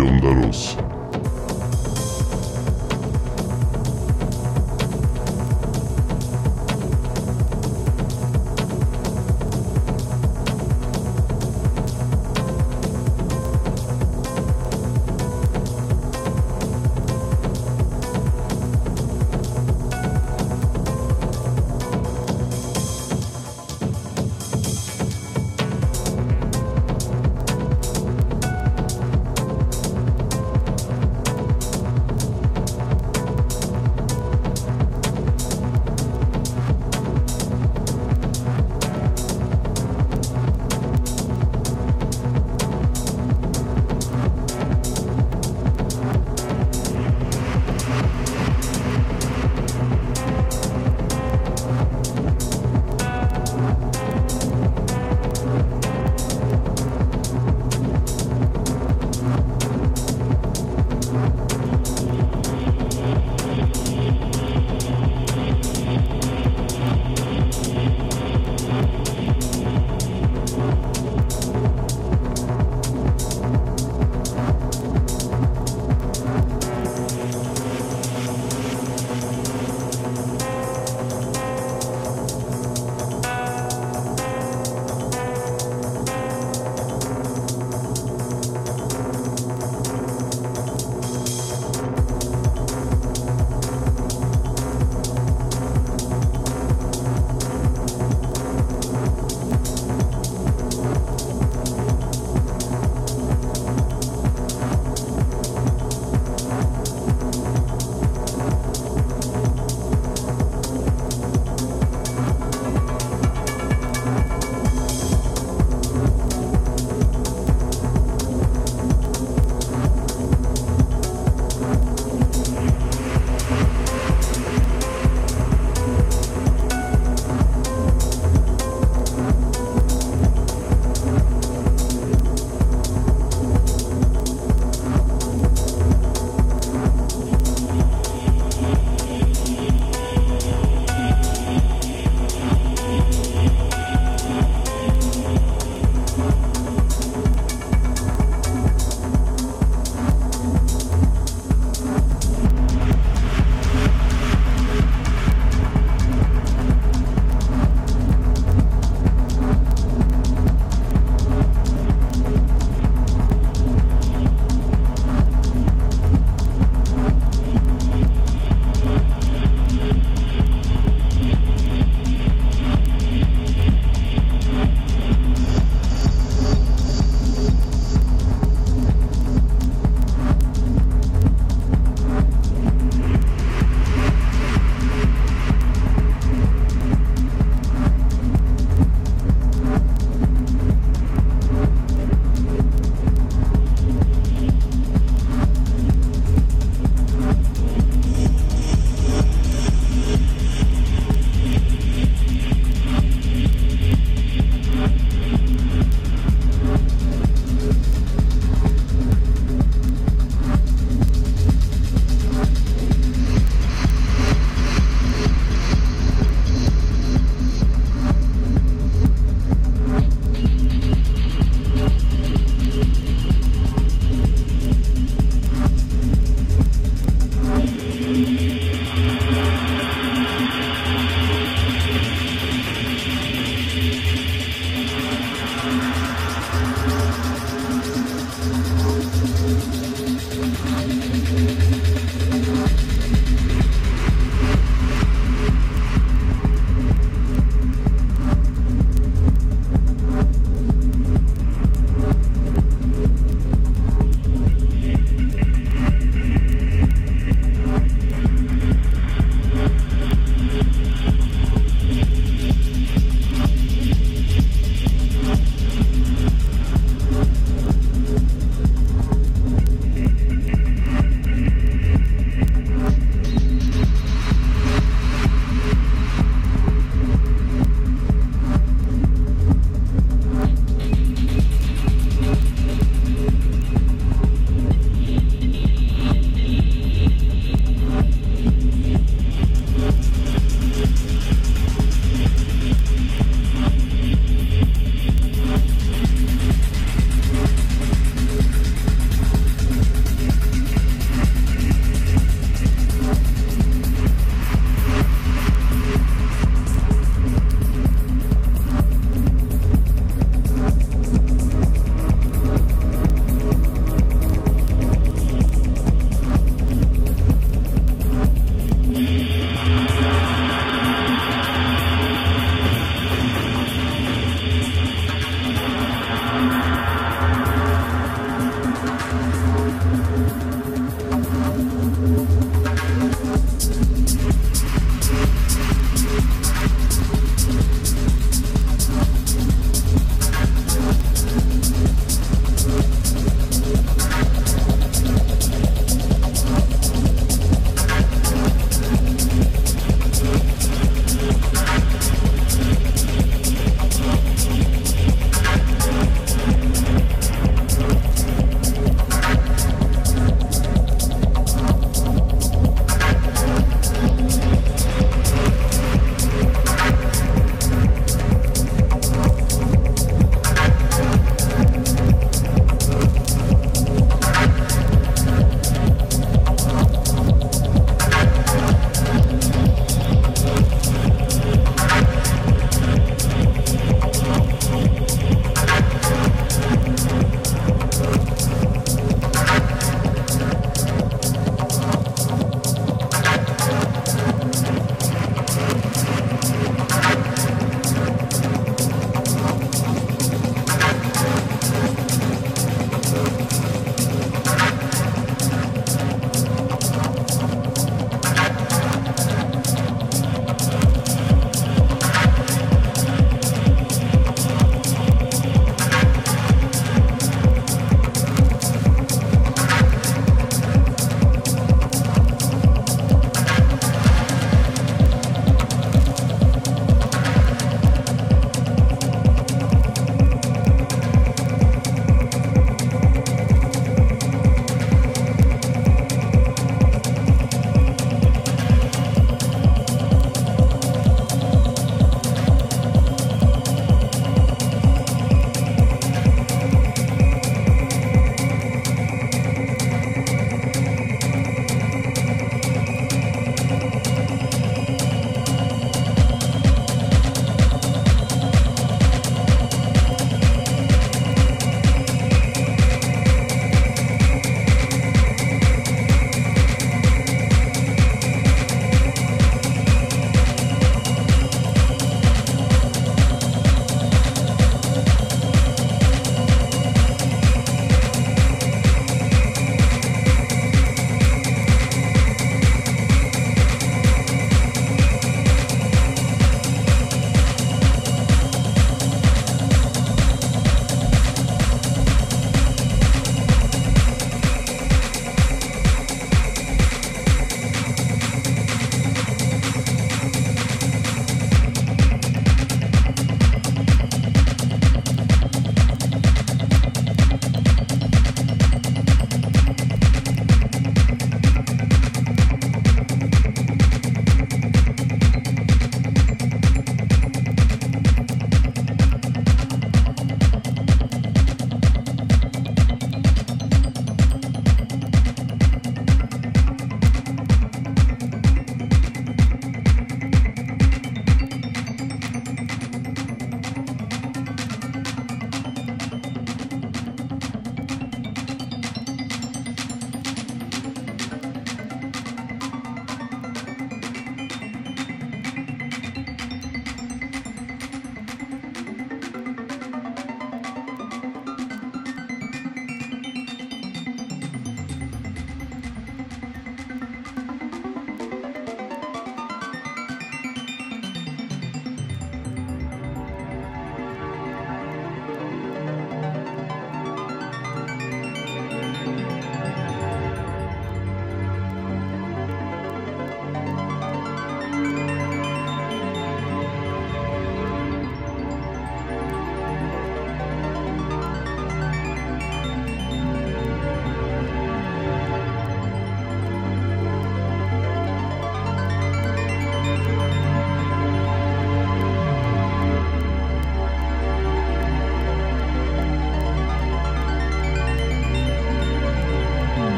Speaker 4: Radio Onda Rossa.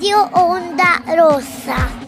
Speaker 4: Radio Onda Rossa.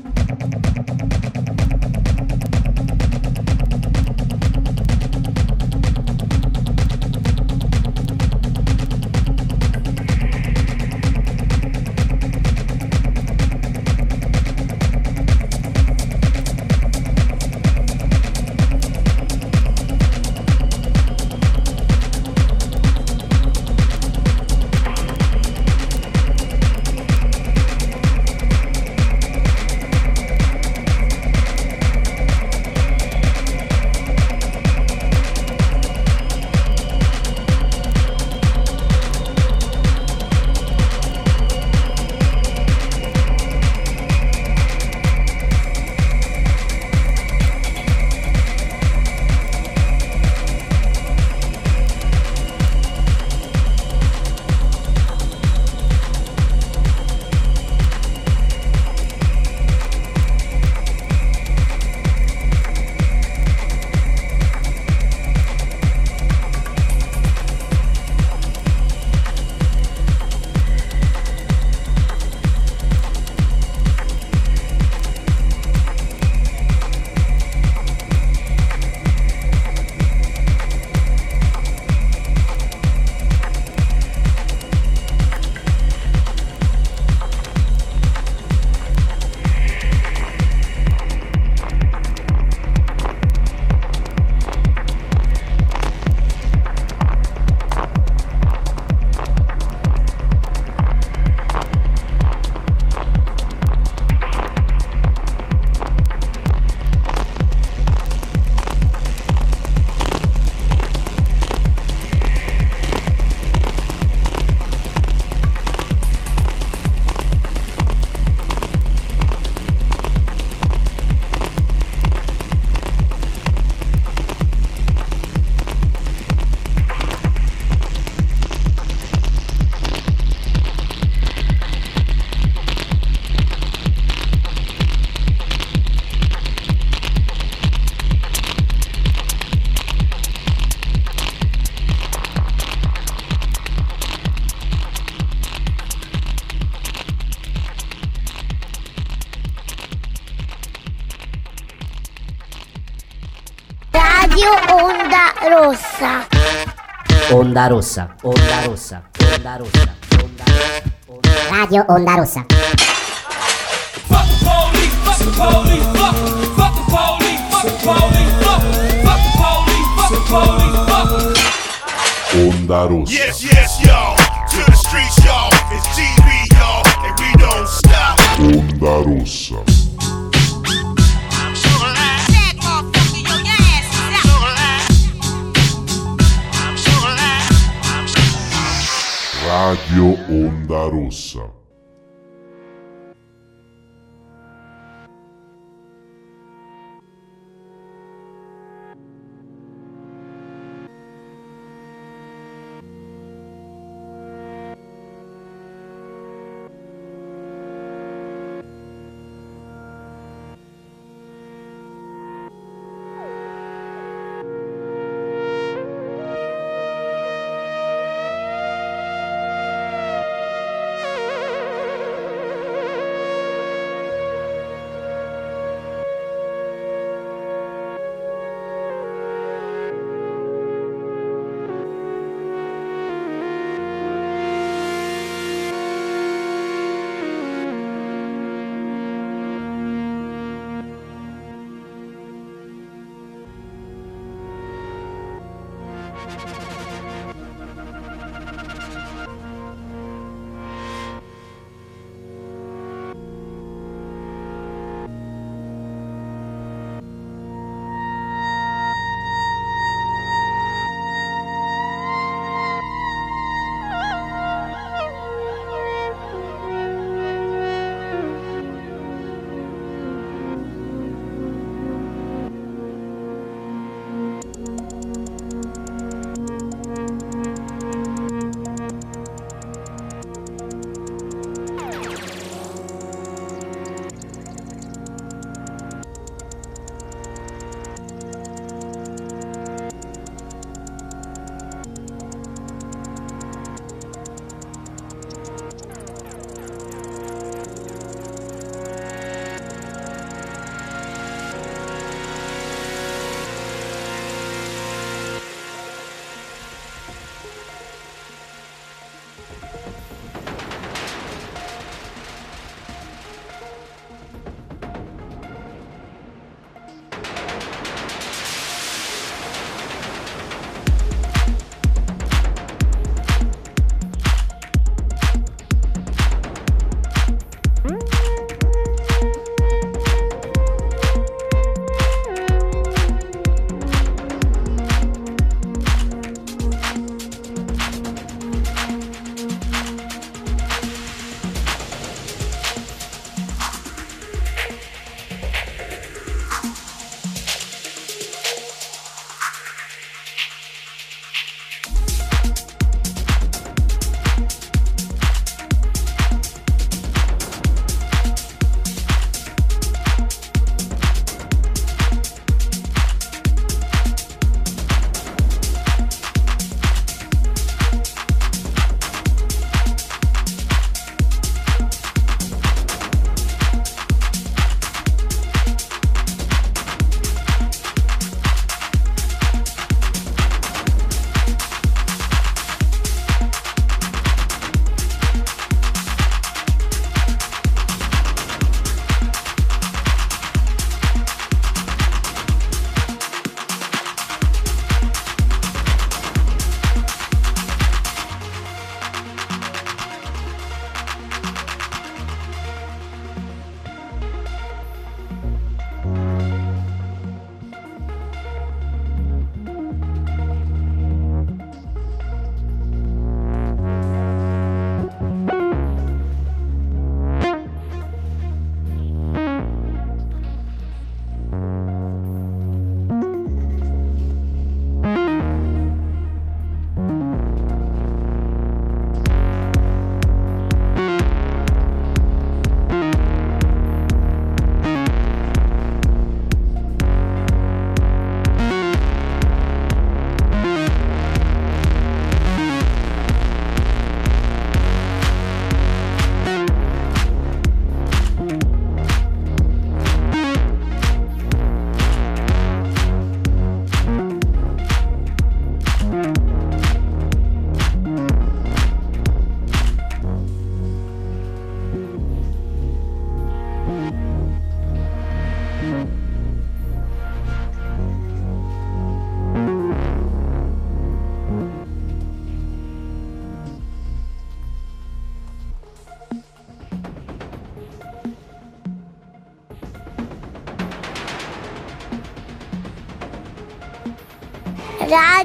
Speaker 7: Rossa. Onda rossa, onda rossa,
Speaker 8: onda rossa,
Speaker 4: onda rossa. Radio Onda Rossa.
Speaker 9: Fuck the police, fuck the police, fuck, fuck the police, fuck the police, fuck, fuck the police, fuck the police, fuck.
Speaker 8: Onda Rossa.
Speaker 10: Yes, yes, y'all. To the streets, y'all. It's GB, y'all. And we don't stop.
Speaker 8: Onda Rossa. Radio Onda Rossa.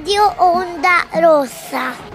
Speaker 4: Radio Onda Rossa.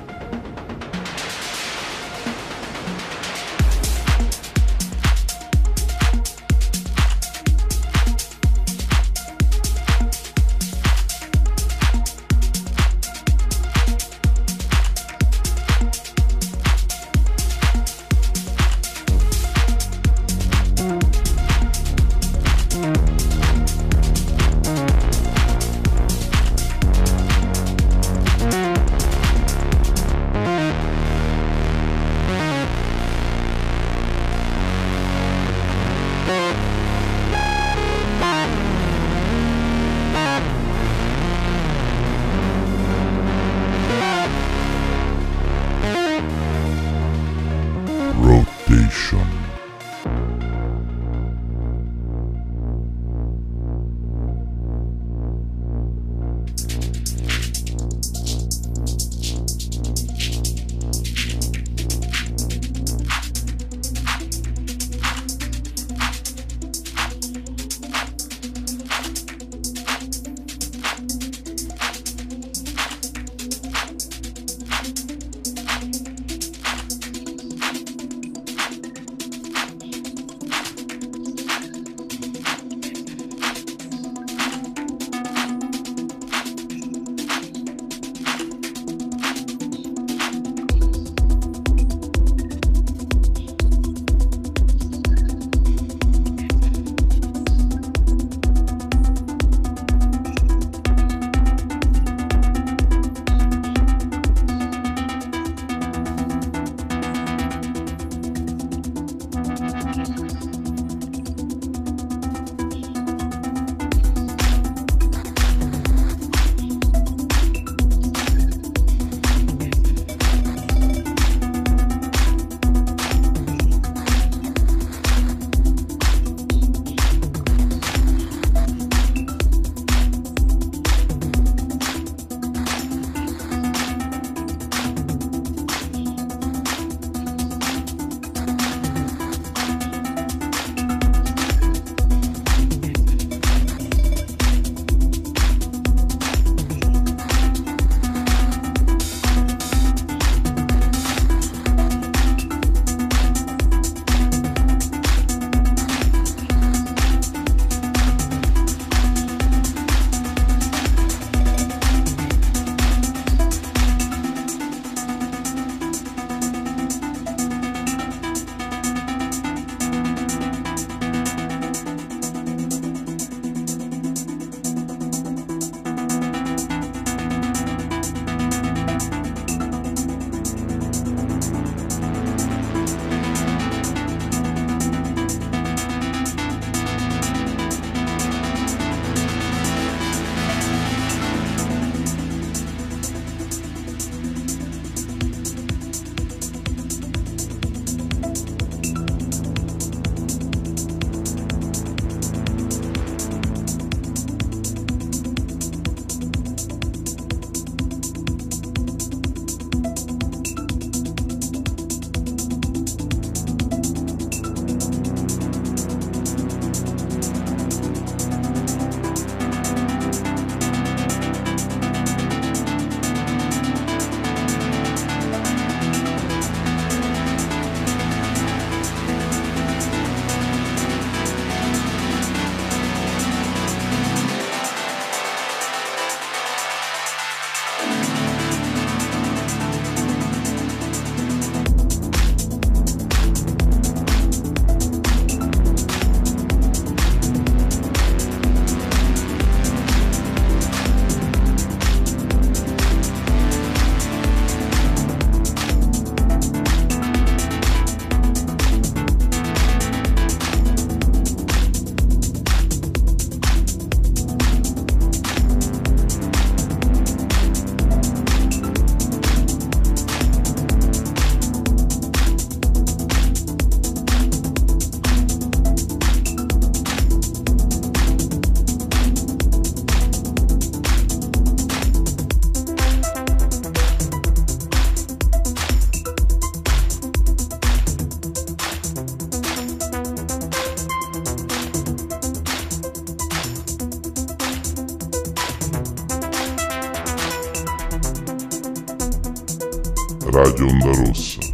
Speaker 8: Onda Rossa.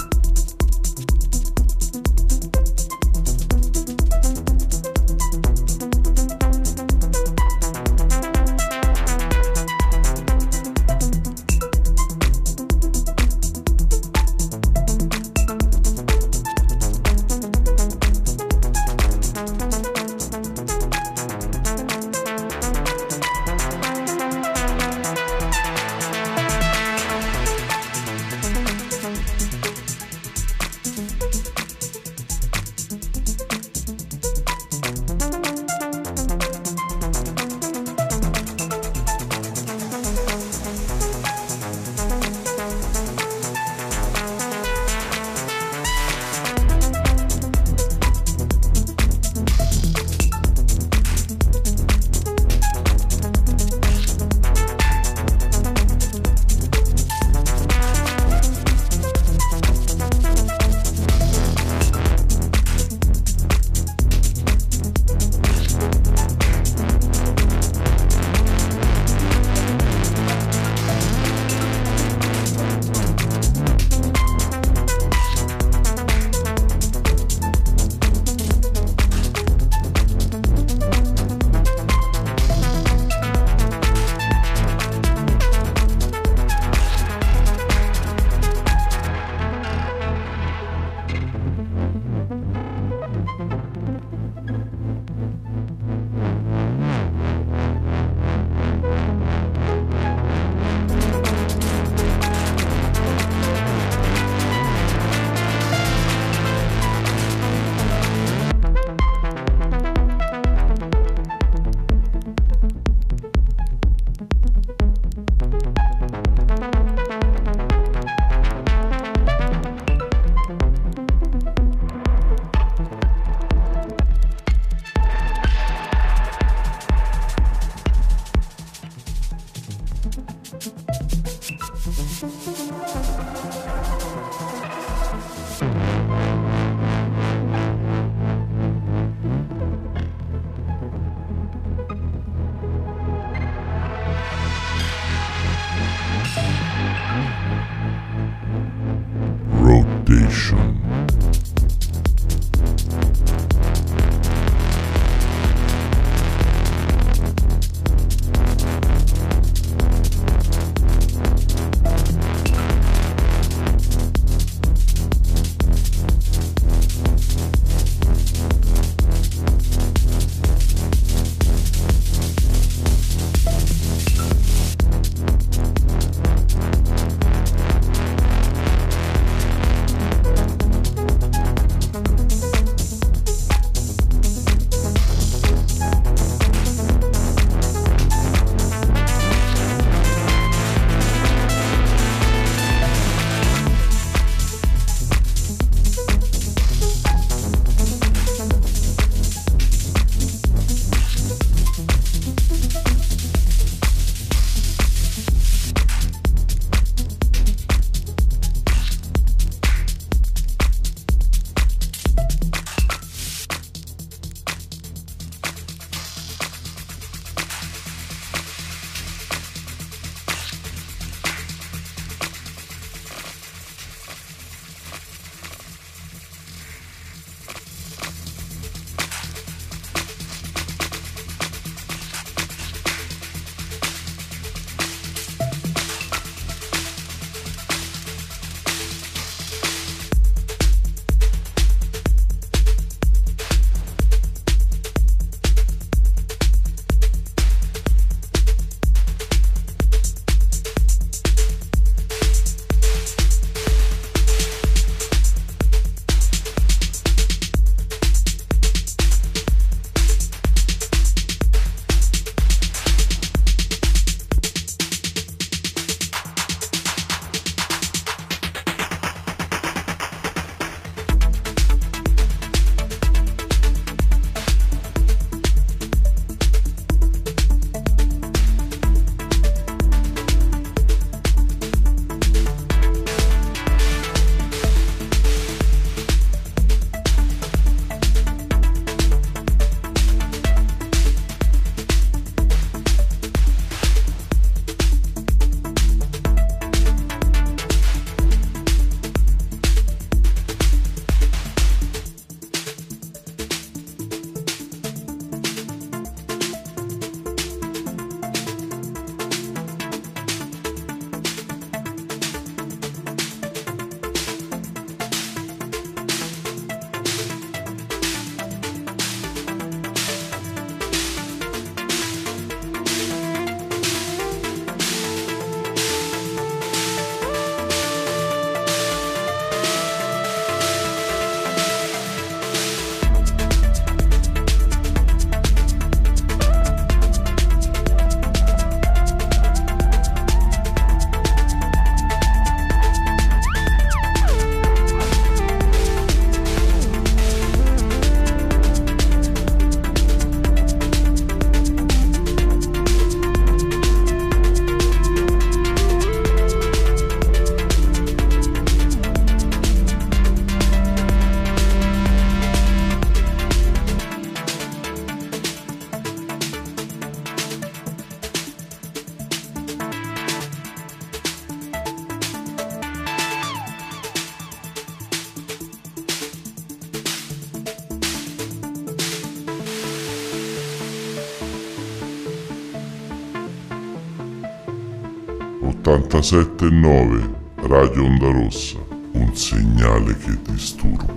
Speaker 8: 87.9 Radio Onda Rossa, un segnale che disturba.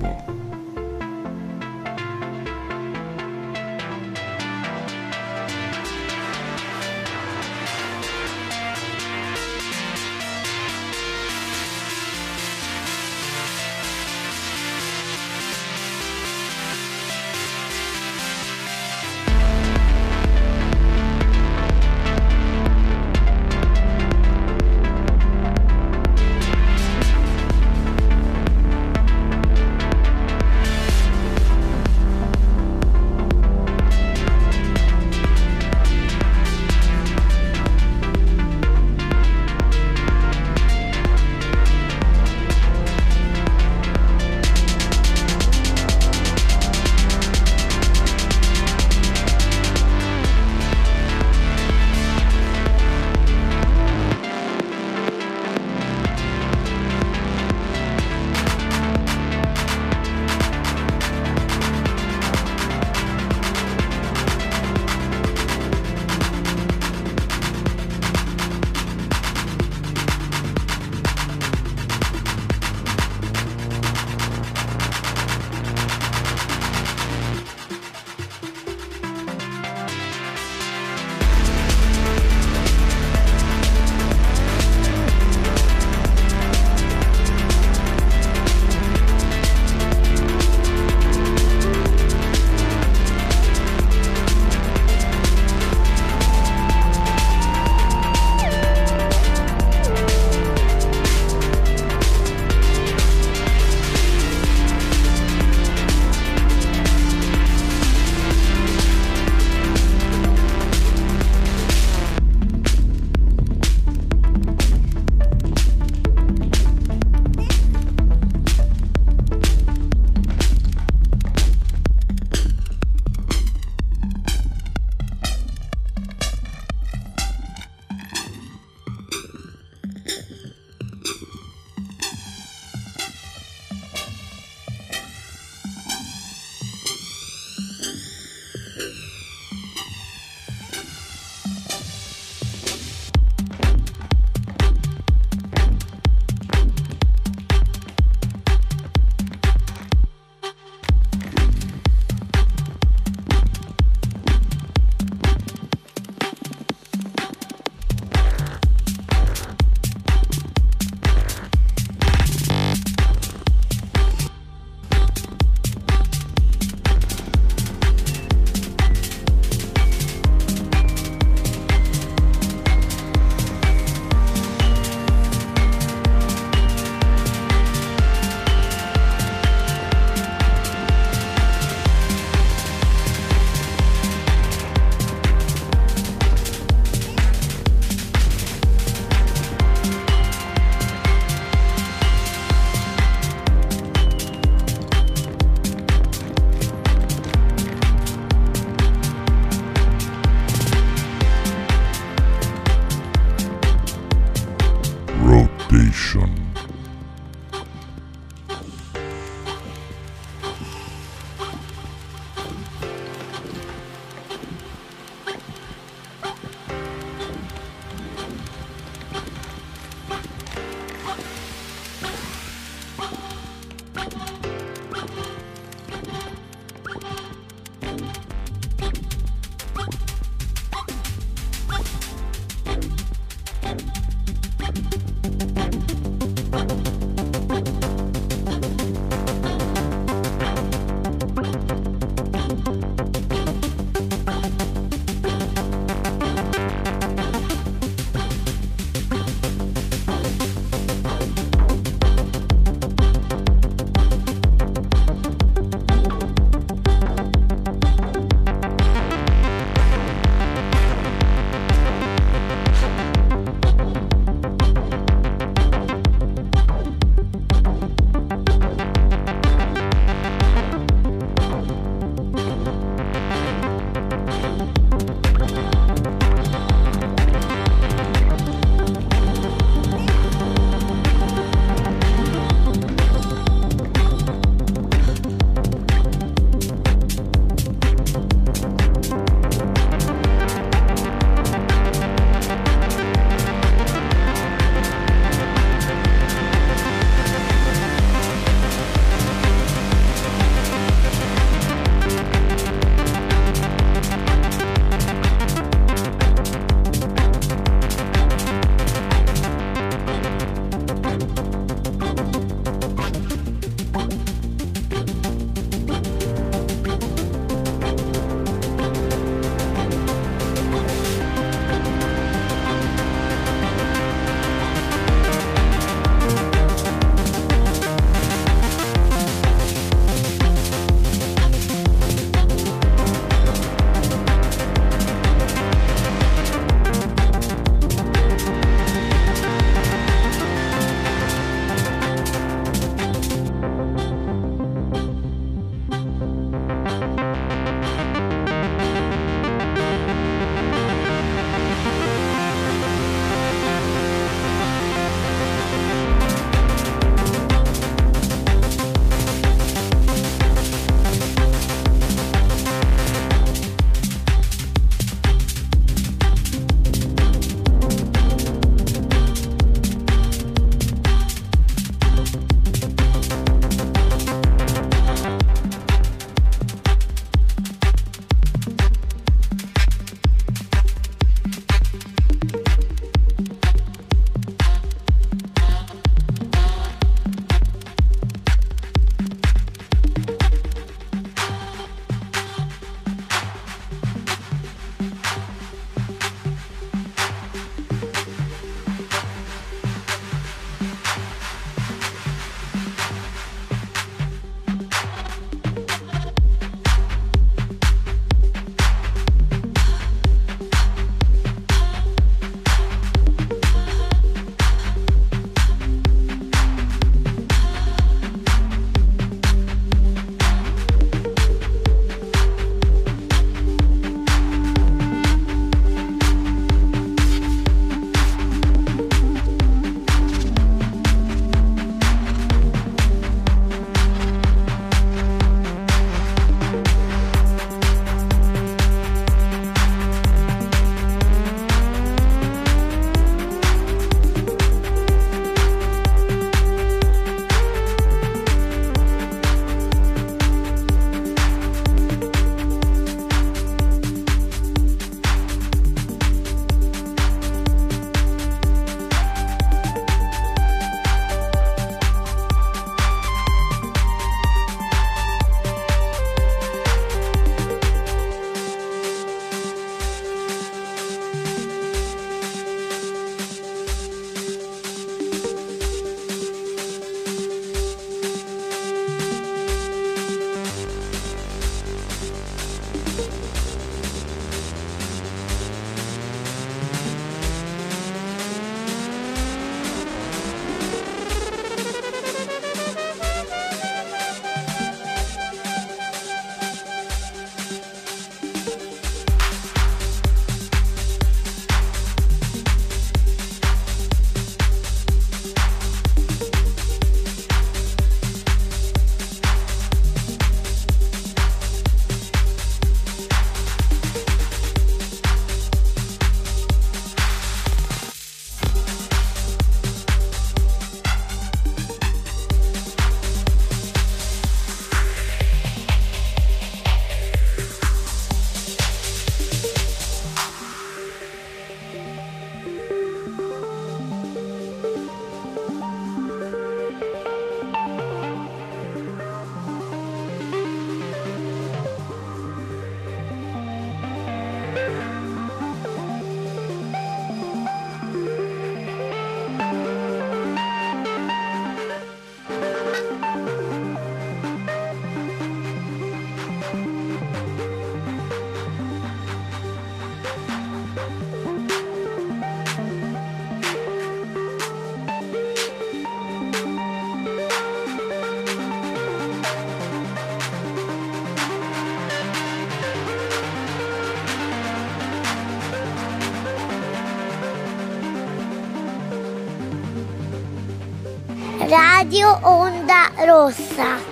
Speaker 4: Radio Onda Rossa.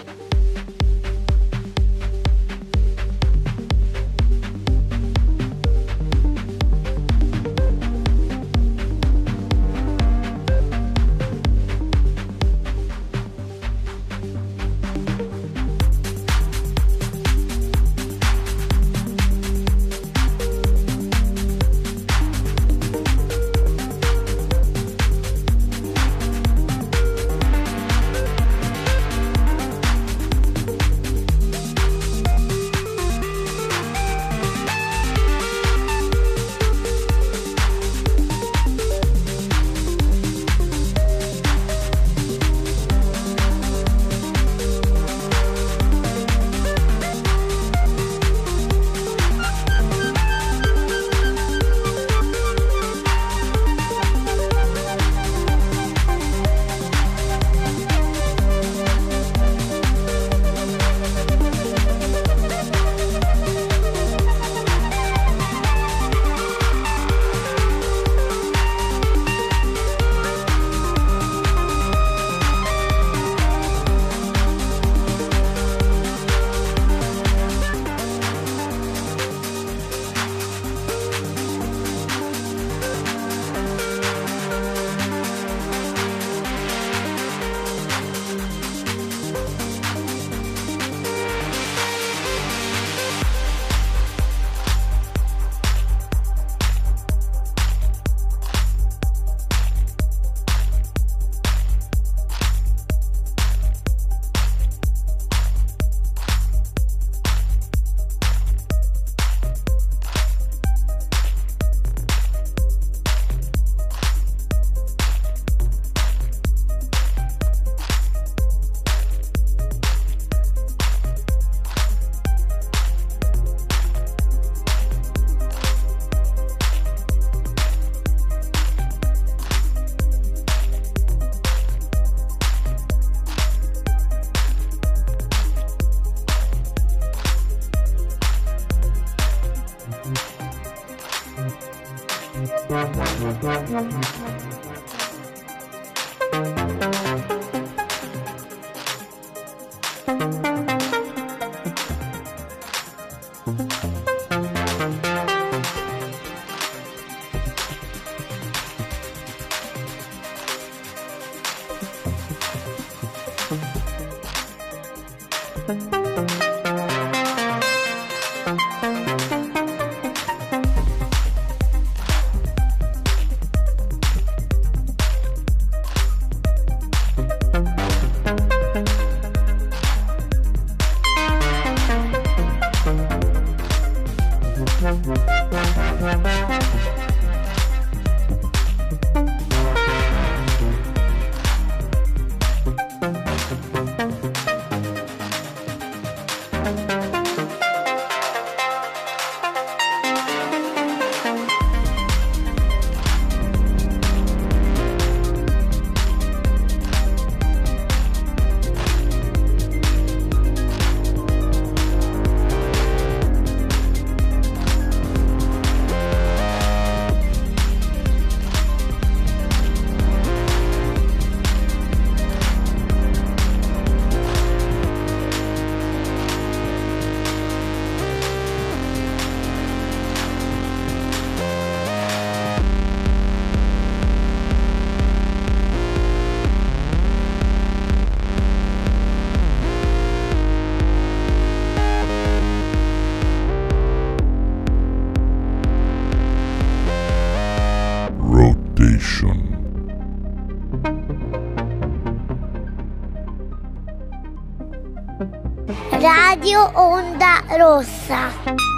Speaker 4: Radio Onda Rossa.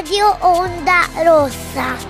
Speaker 4: Radio Onda Rossa.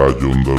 Speaker 8: Radio Onda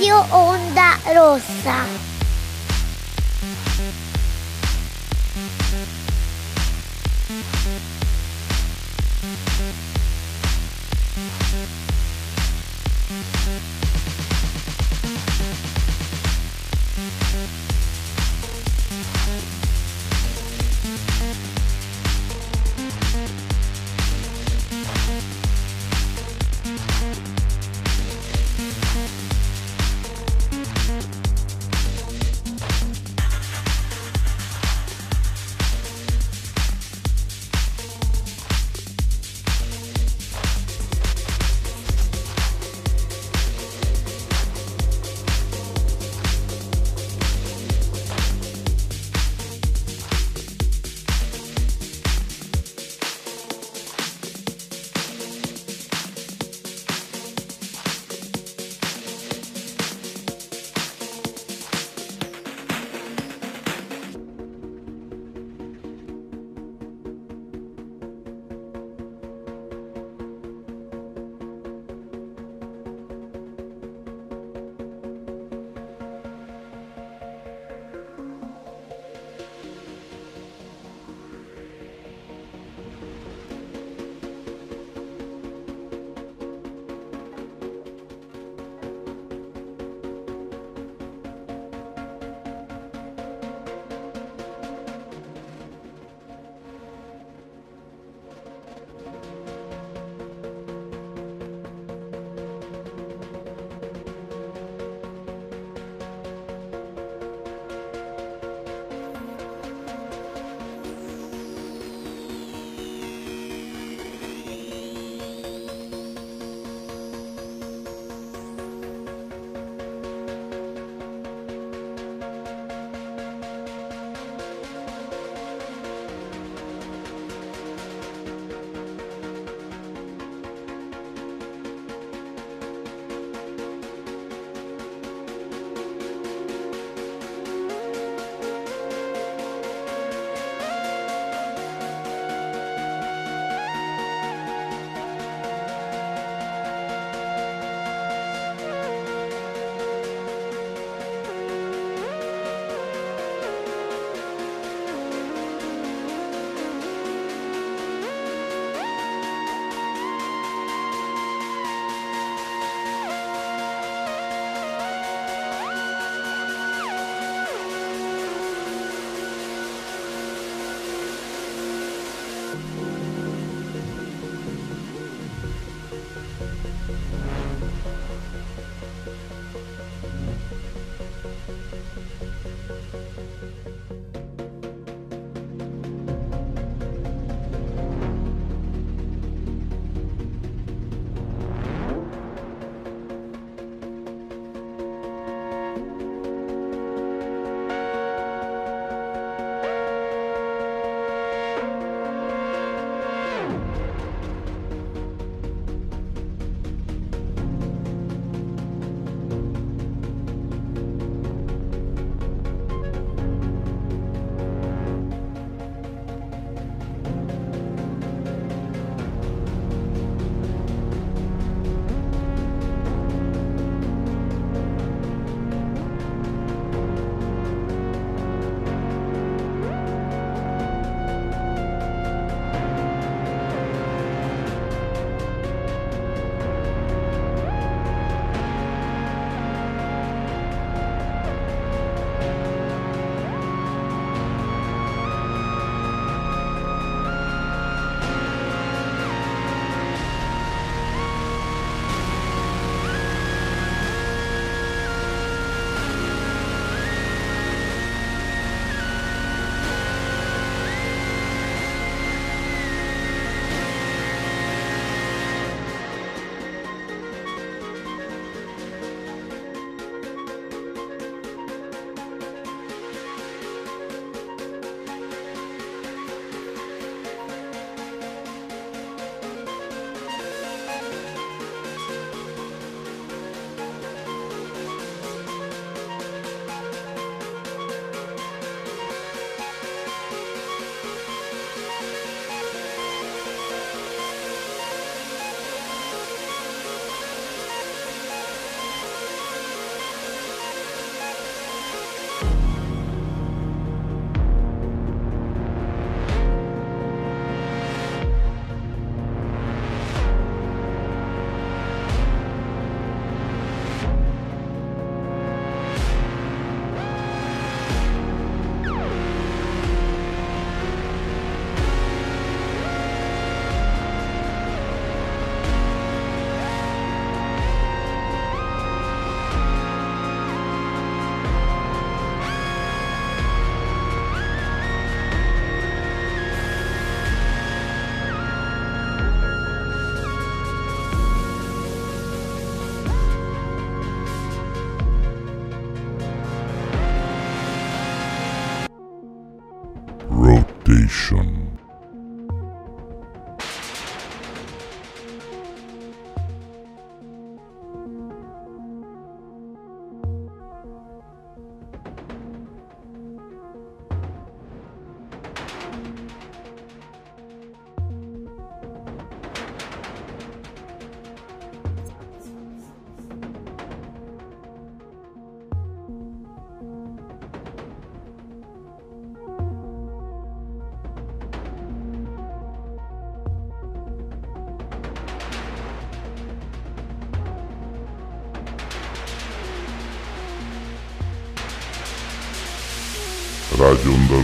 Speaker 4: Radio Onda Rossa.
Speaker 8: Radio Onda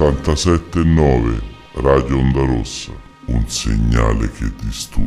Speaker 8: 87.9 Radio Onda Rossa, un segnale che
Speaker 4: distrugge.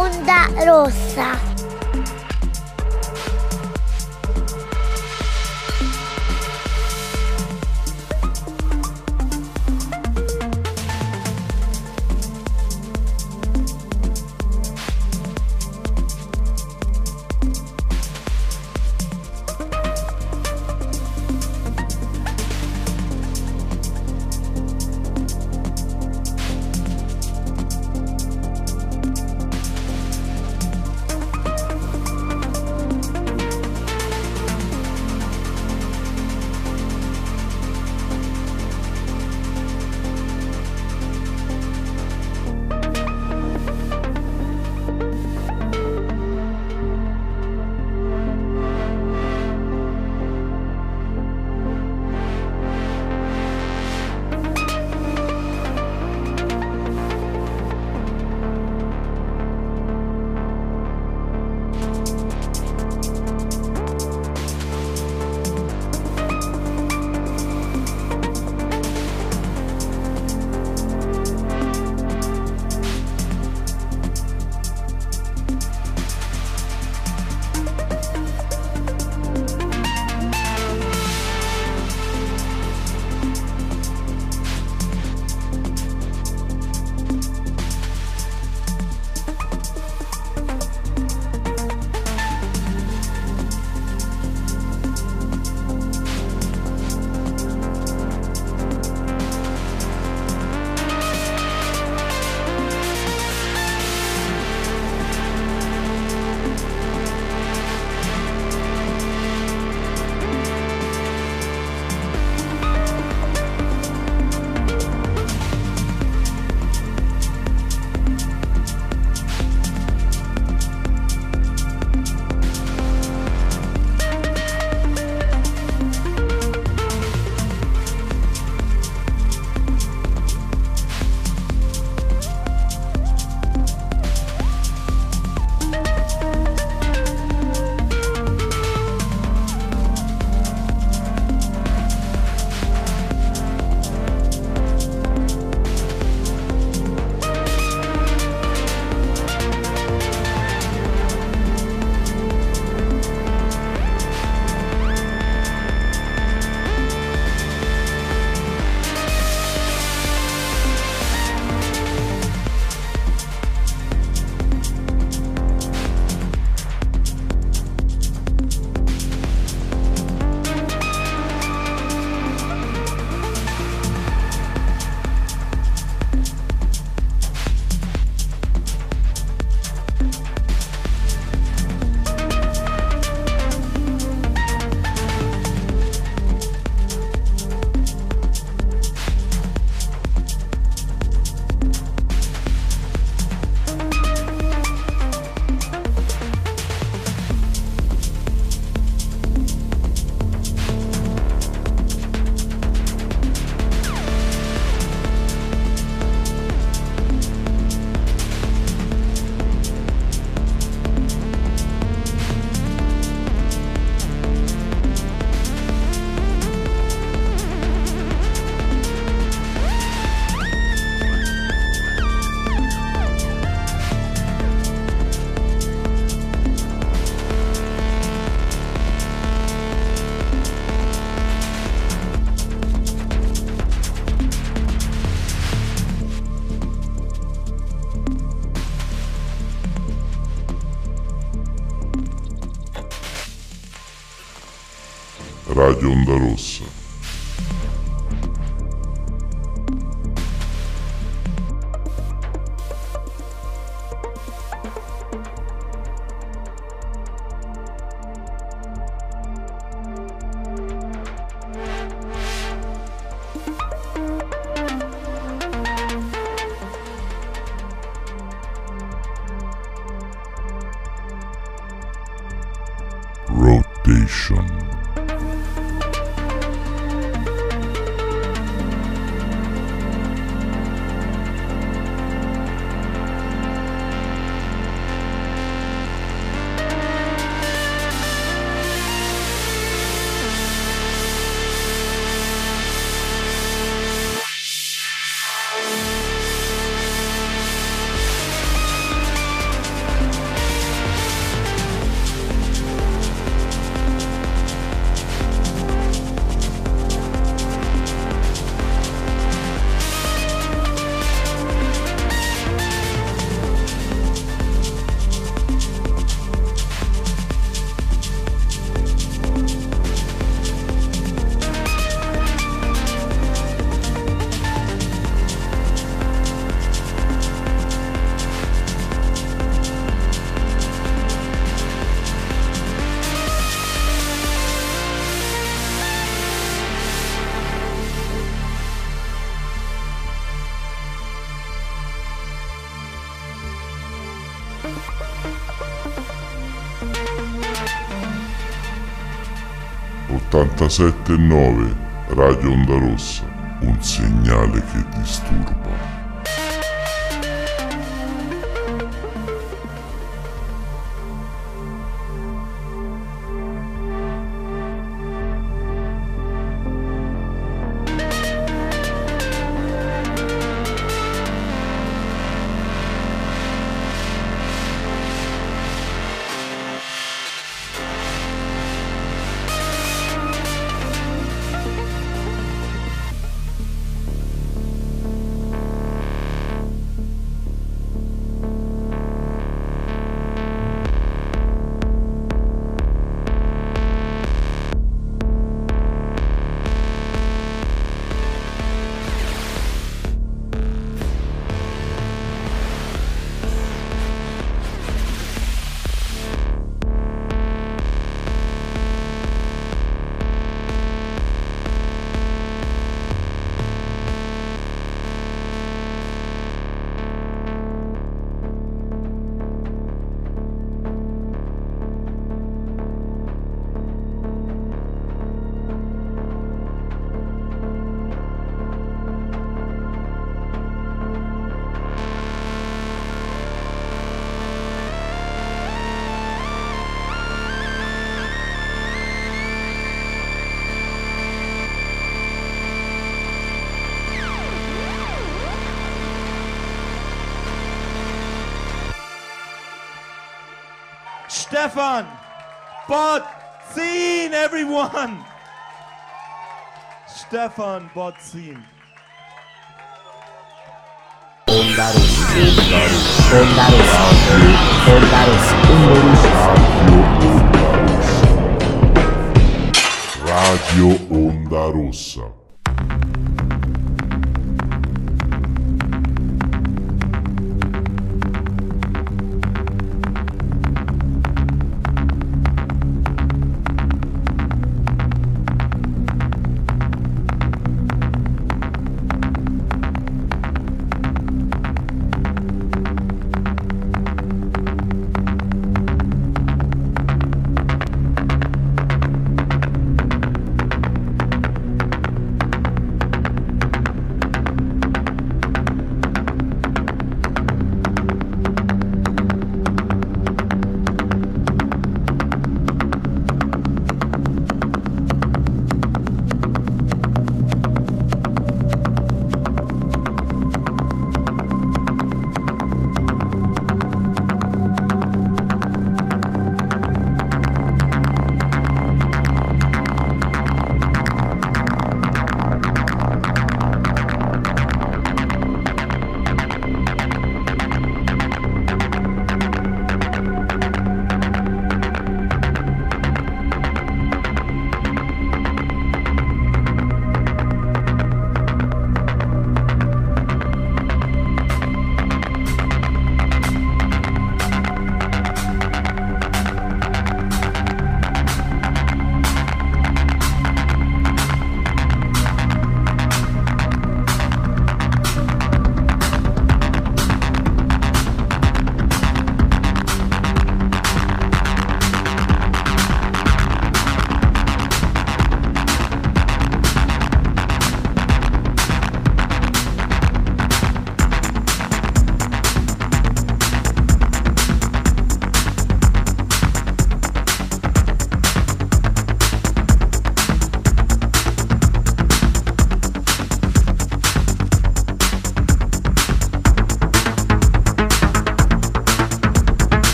Speaker 4: Onda Rossa.
Speaker 8: Radio Onda 87.9 Radio Onda Rossa, un segnale che disturba.
Speaker 11: Stefan Botzin, everyone. Stefan Botzin.
Speaker 7: Onda Rossa. Onda Rossa.
Speaker 8: Onda Rossa.
Speaker 4: Radio Onda Rossa.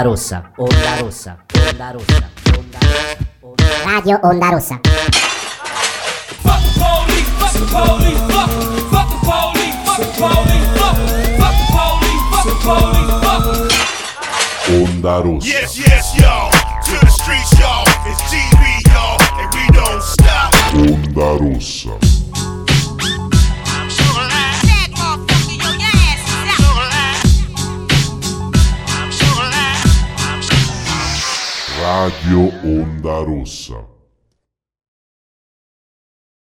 Speaker 7: Onda rossa, onda rossa, onda rossa, onda rossa. Radio Onda Rossa.
Speaker 12: Fuck the police, fuck the police, fuck, fuck the police, fuck the police, fuck, fuck the police, fuck the police, fuck.
Speaker 8: Onda Rossa.
Speaker 9: Yes, yes, y'all. To the streets, y'all. It's GB, y'all. And we don't stop.
Speaker 8: Onda Rossa. Radio Onda Rossa.